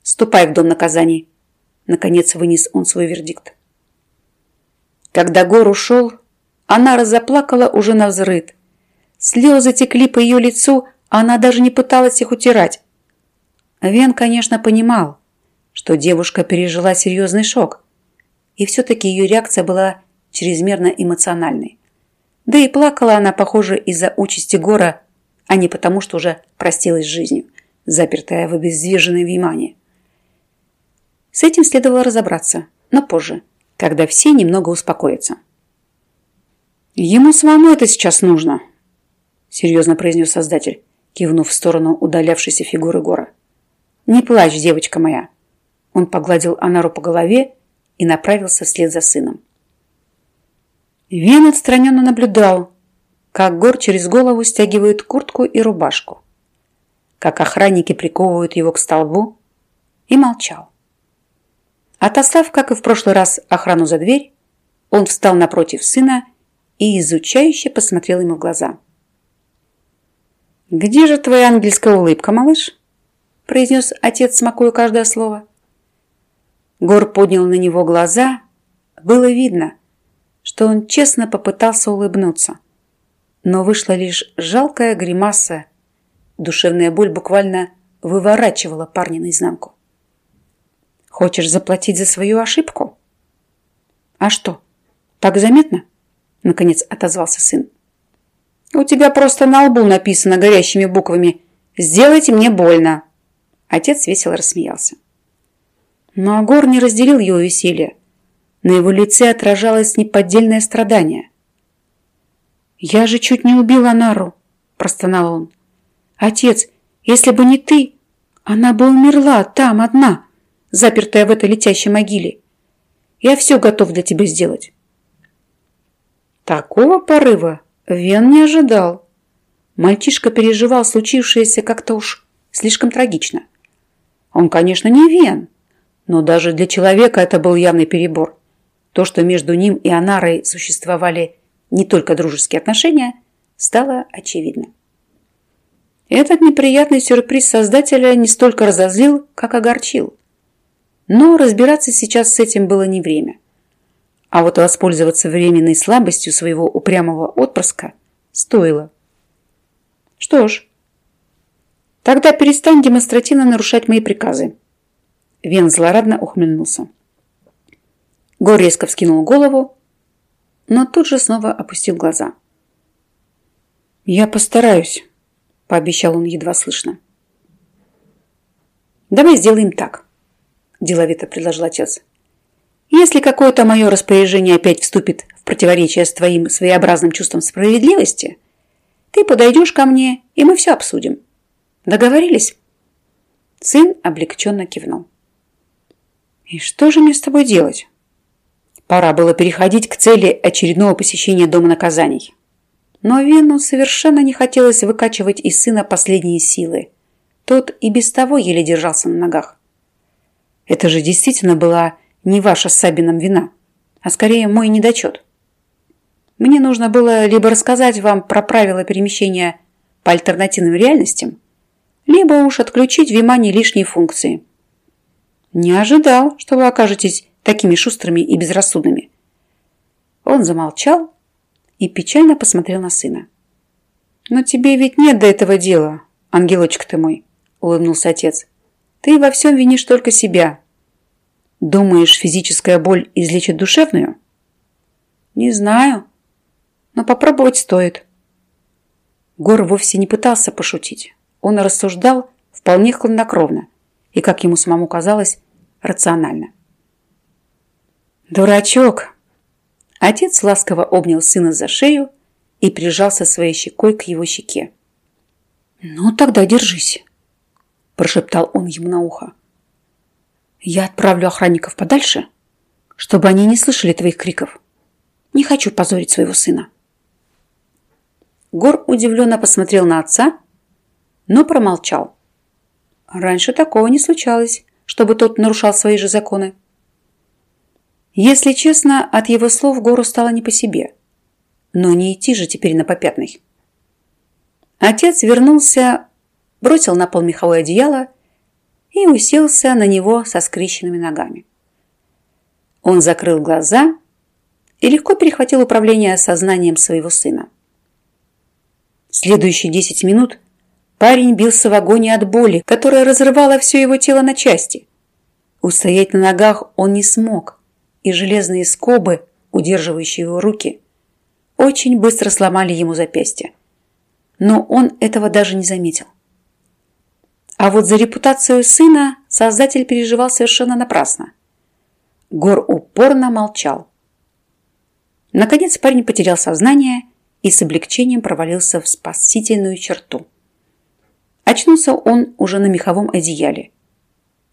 «Ступай в дом наказаний», – наконец вынес он свой вердикт. Когда Гор ушел, она разоплакала уже на взрыд. Слезы текли по ее лицу, а она даже не пыталась их утирать. Вен, конечно, понимал, что девушка пережила серьезный шок, и все-таки ее реакция была чрезмерно эмоциональной. Да и плакала она, похоже, из-за участи Гора, а не потому, что уже простилась с жизнью, запертая в обездвиженной внимании. С этим следовало разобраться, но позже – когда все немного успокоятся. «Ему самому это сейчас нужно», – серьезно произнес создатель, кивнув в сторону удалявшейся фигуры Гора. «Не плачь, девочка моя». Он погладил Анару по голове и направился вслед за сыном. Вен отстраненно наблюдал, как Гор через голову стягивает куртку и рубашку, как охранники приковывают его к столбу, и молчал. Отослав, как и в прошлый раз, охрану за дверь, он встал напротив сына и изучающе посмотрел ему в глаза. «Где же твоя ангельская улыбка, малыш?» произнес отец, смакуя каждое слово. Гор поднял на него глаза. Было видно, что он честно попытался улыбнуться. Но вышла лишь жалкая гримаса. Душевная боль буквально выворачивала парня наизнанку. Хочешь заплатить за свою ошибку? А что, так заметно? Наконец отозвался сын. У тебя просто на лбу написано горящими буквами «Сделайте мне больно». Отец весело рассмеялся. Но Агор не разделил его веселье. На его лице отражалось неподдельное страдание. «Я же чуть не убила Нару», – простонал он. «Отец, если бы не ты, она бы умерла там одна» запертая в этой летящей могиле. Я все готов для тебя сделать. Такого порыва Вен не ожидал. Мальчишка переживал случившееся как-то уж слишком трагично. Он, конечно, не Вен, но даже для человека это был явный перебор. То, что между ним и Анарой существовали не только дружеские отношения, стало очевидно. Этот неприятный сюрприз создателя не столько разозлил, как огорчил. Но разбираться сейчас с этим было не время. А вот воспользоваться временной слабостью своего упрямого отпрыска стоило. Что ж, тогда перестань демонстративно нарушать мои приказы. Вен злорадно ухмыльнулся. Гор резко вскинул голову, но тут же снова опустил глаза. «Я постараюсь», – пообещал он едва слышно. «Давай сделаем так», – деловито предложил отец. Если какое-то мое распоряжение опять вступит в противоречие с твоим своеобразным чувством справедливости, ты подойдешь ко мне, и мы все обсудим. Договорились?» Сын облегченно кивнул. «И что же мне с тобой делать?» Пора было переходить к цели очередного посещения Дома наказаний. Но Вену совершенно не хотелось выкачивать из сына последние силы. Тот и без того еле держался на ногах. Это же действительно была не ваша с Сабином вина, а скорее мой недочет. Мне нужно было либо рассказать вам про правила перемещения по альтернативным реальностям, либо уж отключить внимание лишние функции. Не ожидал, что вы окажетесь такими шустрыми и безрассудными. Он замолчал и печально посмотрел на сына. «Но тебе ведь нет до этого дела, ангелочек ты мой», – улыбнулся отец. «Ты во всем винишь только себя. Думаешь, физическая боль излечит душевную?» «Не знаю, но попробовать стоит». Гор вовсе не пытался пошутить. Он рассуждал вполне хладнокровно и, как ему самому казалось, рационально. «Дурачок!» Отец ласково обнял сына за шею и прижался своей щекой к его щеке. «Ну, тогда держись», – прошептал он ему на ухо. «Я отправлю охранников подальше, чтобы они не слышали твоих криков. Не хочу позорить своего сына». Гор удивленно посмотрел на отца, но промолчал. Раньше такого не случалось, чтобы тот нарушал свои же законы. Если честно, от его слов Гору стало не по себе. Но не идти же теперь на попятный. Отец вернулся, бросил на пол меховое одеяло и уселся на него со скрещенными ногами. Он закрыл глаза и легко перехватил управление сознанием своего сына. Следующие десять минут парень бился в агонии от боли, которая разрывала все его тело на части. Устоять на ногах он не смог – и железные скобы, удерживающие его руки, очень быстро сломали ему запястье. Но он этого даже не заметил. А вот за репутацию сына создатель переживал совершенно напрасно. Гор упорно молчал. Наконец парень потерял сознание и с облегчением провалился в спасительную черту. Очнулся он уже на меховом одеяле.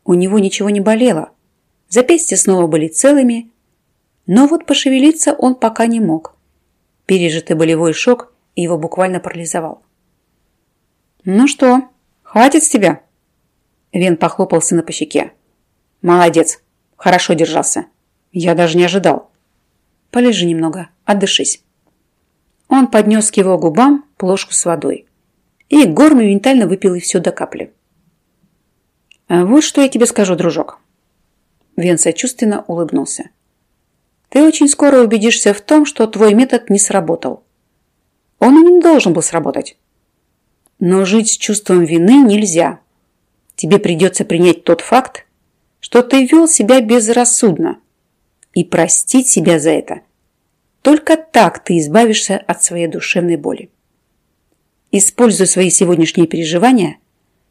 У него ничего не болело, Запястья снова были целыми, но вот пошевелиться он пока не мог. Пережитый болевой шок его буквально парализовал. «Ну что, хватит с тебя?» Вен похлопал сына по щеке. «Молодец, хорошо держался. Я даже не ожидал. Полежи немного, отдышись». Он поднес к его губам плошку с водой. И Гор моментально выпил и все до капли. «Вот что я тебе скажу, дружок. Вен сочувственно улыбнулся. Ты очень скоро убедишься в том, что твой метод не сработал. Он и не должен был сработать. Но жить с чувством вины нельзя. Тебе придется принять тот факт, что ты вел себя безрассудно и простить себя за это. Только так ты избавишься от своей душевной боли. Используй свои сегодняшние переживания,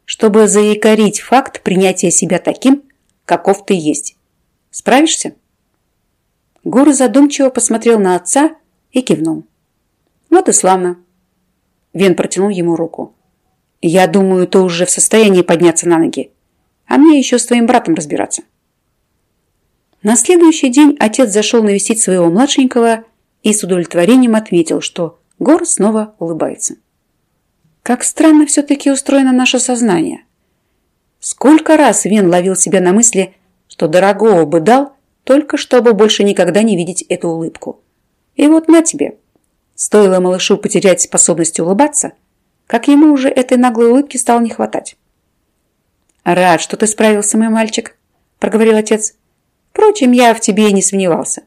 чтобы заякорить факт принятия себя таким, каков ты есть. Справишься?» Гора задумчиво посмотрел на отца и кивнул. «Вот и славно». Вен протянул ему руку. «Я думаю, ты уже в состоянии подняться на ноги, а мне еще с твоим братом разбираться». На следующий день отец зашел навестить своего младшенького и с удовлетворением отметил, что Гор снова улыбается. Как странно все-таки устроено наше сознание. Сколько раз Вен ловил себя на мысли, что дорогого бы дал, только чтобы больше никогда не видеть эту улыбку. И вот на тебе. Стоило малышу потерять способность улыбаться, как ему уже этой наглой улыбки стало не хватать. «Рад, что ты справился, мой мальчик», – проговорил отец. «Впрочем, я в тебе и не сомневался.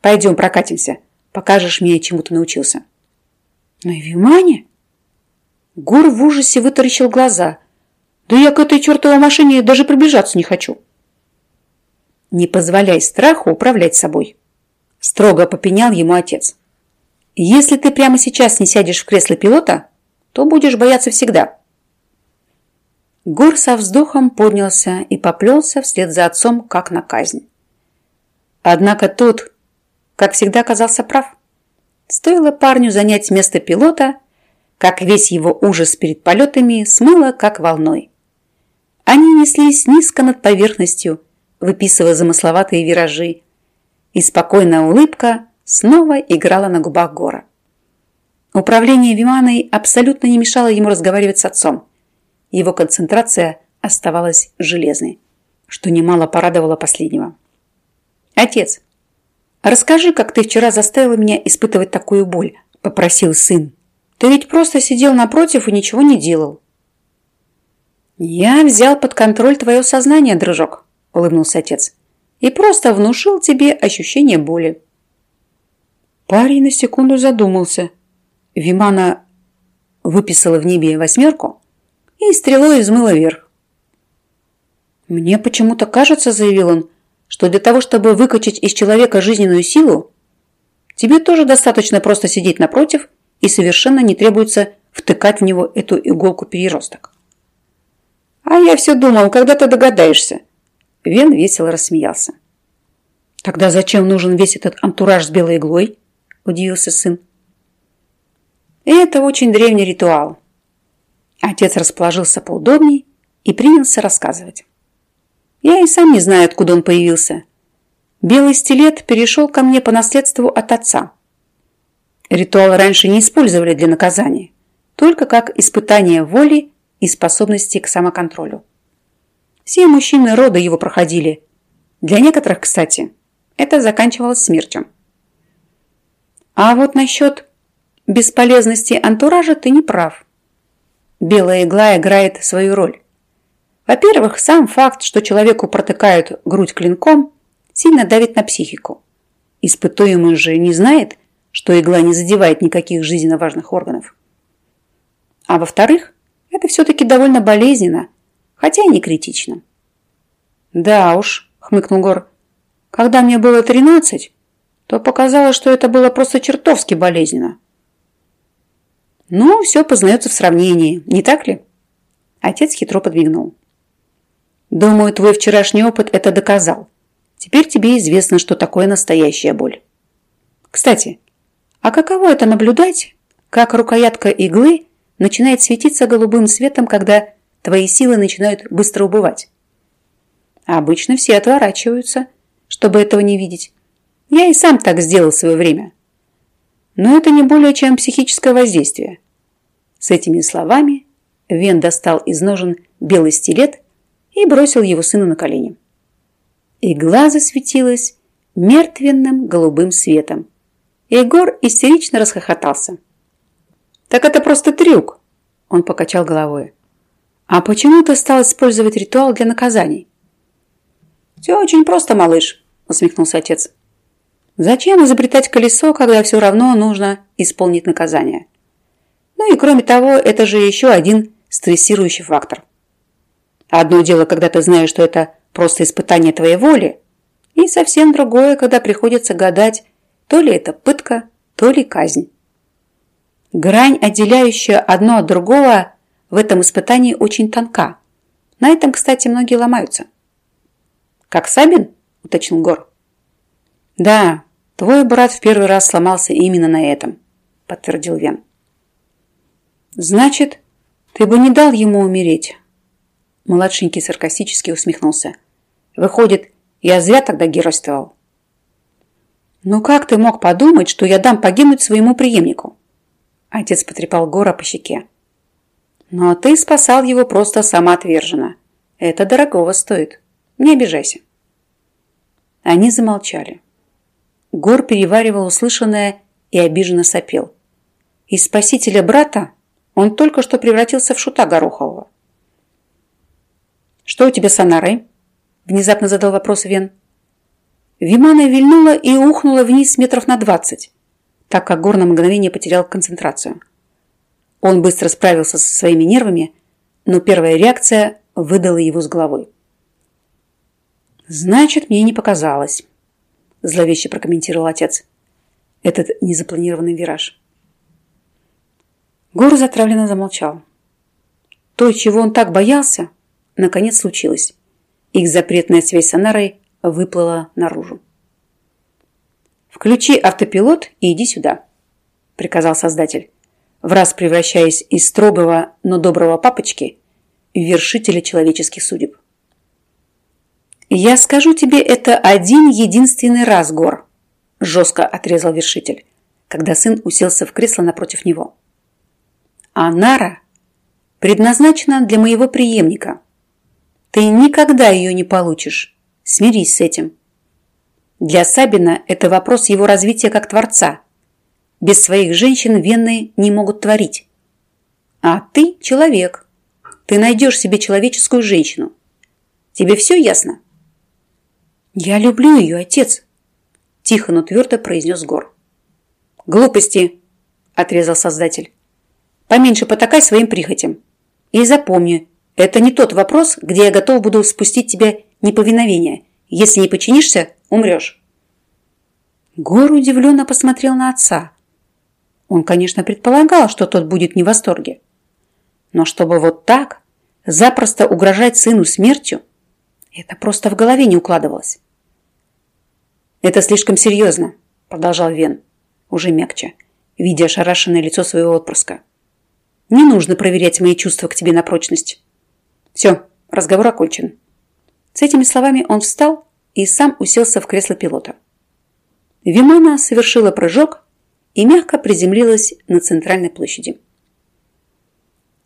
Пойдем прокатимся, покажешь мне, чему ты научился». «На Вимане?» Гор в ужасе вытаращил глаза. «Да я к этой чертовой машине даже приближаться не хочу». Не позволяй страху управлять собой. Строго попенял ему отец. Если ты прямо сейчас не сядешь в кресло пилота, то будешь бояться всегда. Гор со вздохом поднялся и поплелся вслед за отцом, как на казнь. Однако тот, как всегда, оказался прав. Стоило парню занять место пилота, как весь его ужас перед полетами смыло как волной. Они неслись низко над поверхностью, выписывая замысловатые виражи, и спокойная улыбка снова играла на губах Гора. Управление Виманой абсолютно не мешало ему разговаривать с отцом. Его концентрация оставалась железной, что немало порадовало последнего. «Отец, расскажи, как ты вчера заставила меня испытывать такую боль», – попросил сын. «Ты ведь просто сидел напротив и ничего не делал». «Я взял под контроль твое сознание, дружок», – улыбнулся отец, «и просто внушил тебе ощущение боли». Парень на секунду задумался. Вимана выписала в небе восьмерку и стрелой измыла вверх. «Мне почему-то кажется, — заявил он, — что для того, чтобы выкачать из человека жизненную силу, тебе тоже достаточно просто сидеть напротив и совершенно не требуется втыкать в него эту иголку-переросток». «А я все думал, когда ты догадаешься?» Вен весело рассмеялся. «Тогда зачем нужен весь этот антураж с белой иглой?» удивился сын. Это очень древний ритуал. Отец расположился поудобней и принялся рассказывать. Я и сам не знаю, откуда он появился. Белый стилет перешел ко мне по наследству от отца. Ритуал раньше не использовали для наказания, только как испытание воли и способности к самоконтролю. Все мужчины рода его проходили. Для некоторых, кстати, это заканчивалось смертью. А вот насчет бесполезности антуража ты не прав. Белая игла играет свою роль. Во-первых, сам факт, что человеку протыкают грудь клинком, сильно давит на психику. Испытуемый же не знает, что игла не задевает никаких жизненно важных органов. А во-вторых, это все-таки довольно болезненно, хотя и не критично. «Да уж», — хмыкнул Гор, — «когда мне было тринадцать, то показалось, что это было просто чертовски болезненно. Ну, все познается в сравнении, не так ли? Отец хитро подвигнул. Думаю, твой вчерашний опыт это доказал. Теперь тебе известно, что такое настоящая боль. Кстати, а каково это наблюдать, как рукоятка иглы начинает светиться голубым светом, когда твои силы начинают быстро убывать? обычно все отворачиваются, чтобы этого не видеть. Я и сам так сделал в свое время. Но это не более чем психическое воздействие. С этими словами Вен достал из ножен белый стилет и бросил его сыну на колени. Игла засветилась мертвенным голубым светом. Егор истерично расхохотался. «Так это просто трюк!» Он покачал головой. «А почему ты стал использовать ритуал для наказаний?» «Все очень просто, малыш», усмехнулся отец. Зачем изобретать колесо, когда все равно нужно исполнить наказание? Ну и кроме того, это же еще один стрессирующий фактор. Одно дело, когда ты знаешь, что это просто испытание твоей воли, и совсем другое, когда приходится гадать, то ли это пытка, то ли казнь. Грань, отделяющая одно от другого, в этом испытании очень тонка. На этом, кстати, многие ломаются. «Как Сабин?» – уточнил Гор. «Да, твой брат в первый раз сломался именно на этом», – подтвердил Вен. «Значит, ты бы не дал ему умереть?» Младшенький саркастически усмехнулся. «Выходит, я зря тогда геройствовал». «Ну как ты мог подумать, что я дам погибнуть своему преемнику?» Отец потрепал Гора по щеке. «Но ты спасал его просто самоотверженно. Это дорогого стоит. Не обижайся». Они замолчали. Гор переваривал услышанное и обиженно сопел. Из спасителя брата он только что превратился в шута Горохового. «Что у тебя с Анарой?» – внезапно задал вопрос Вен. Вимана вильнула и ухнула вниз метров на двадцать, так как Гор на мгновение потерял концентрацию. Он быстро справился со своими нервами, но первая реакция выдала его с головой. «Значит, мне не показалось» зловеще прокомментировал отец. Этот незапланированный вираж. Гор затравленно замолчал. То, чего он так боялся, наконец случилось. Их запретная связь с Анарой выплыла наружу. «Включи автопилот и иди сюда», – приказал создатель, в раз превращаясь из строгого, но доброго папочки в вершителя человеческих судеб. «Я скажу тебе это один единственный раз, Гор», – жестко отрезал вершитель, когда сын уселся в кресло напротив него. «А Нара предназначена для моего преемника. Ты никогда ее не получишь. Смирись с этим». Для Сабина это вопрос его развития как творца. Без своих женщин венны не могут творить. А ты человек. Ты найдешь себе человеческую женщину. Тебе все ясно? Я люблю ее, отец. Тихо, но твердо произнес Гор. Глупости, отрезал создатель. Поменьше потакай своим прихотям. И запомни, это не тот вопрос, где я готов буду спустить тебе неповиновение. Если не подчинишься, умрешь. Гор удивленно посмотрел на отца. Он, конечно, предполагал, что тот будет не в восторге. Но чтобы вот так, запросто угрожать сыну смертью, это просто в голове не укладывалось. «Это слишком серьезно», – продолжал Вен, уже мягче, видя ошарашенное лицо своего отпрыска. «Не нужно проверять мои чувства к тебе на прочность. Все, разговор окончен». С этими словами он встал и сам уселся в кресло пилота. Вимана совершила прыжок и мягко приземлилась на центральной площади.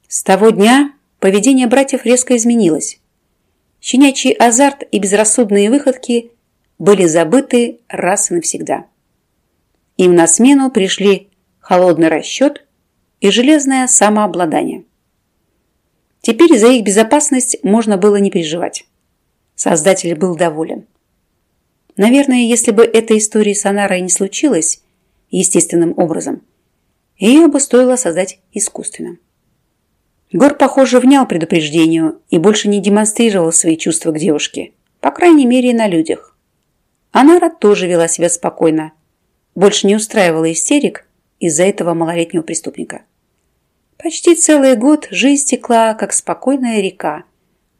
С того дня поведение братьев резко изменилось. Щенячий азарт и безрассудные выходки были забыты раз и навсегда. Им на смену пришли холодный расчет и железное самообладание. Теперь за их безопасность можно было не переживать. Создатель был доволен. Наверное, если бы эта история с Анарой не случилась естественным образом, ее бы стоило создать искусственно. Гор, похоже, внял предупреждению и больше не демонстрировал свои чувства к девушке, по крайней мере, на людях. Анара тоже вела себя спокойно, больше не устраивала истерик из-за этого малолетнего преступника. Почти целый год жизнь текла, как спокойная река,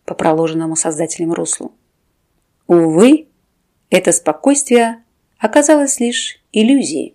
по проложенному создателем руслу. Увы, это спокойствие оказалось лишь иллюзией.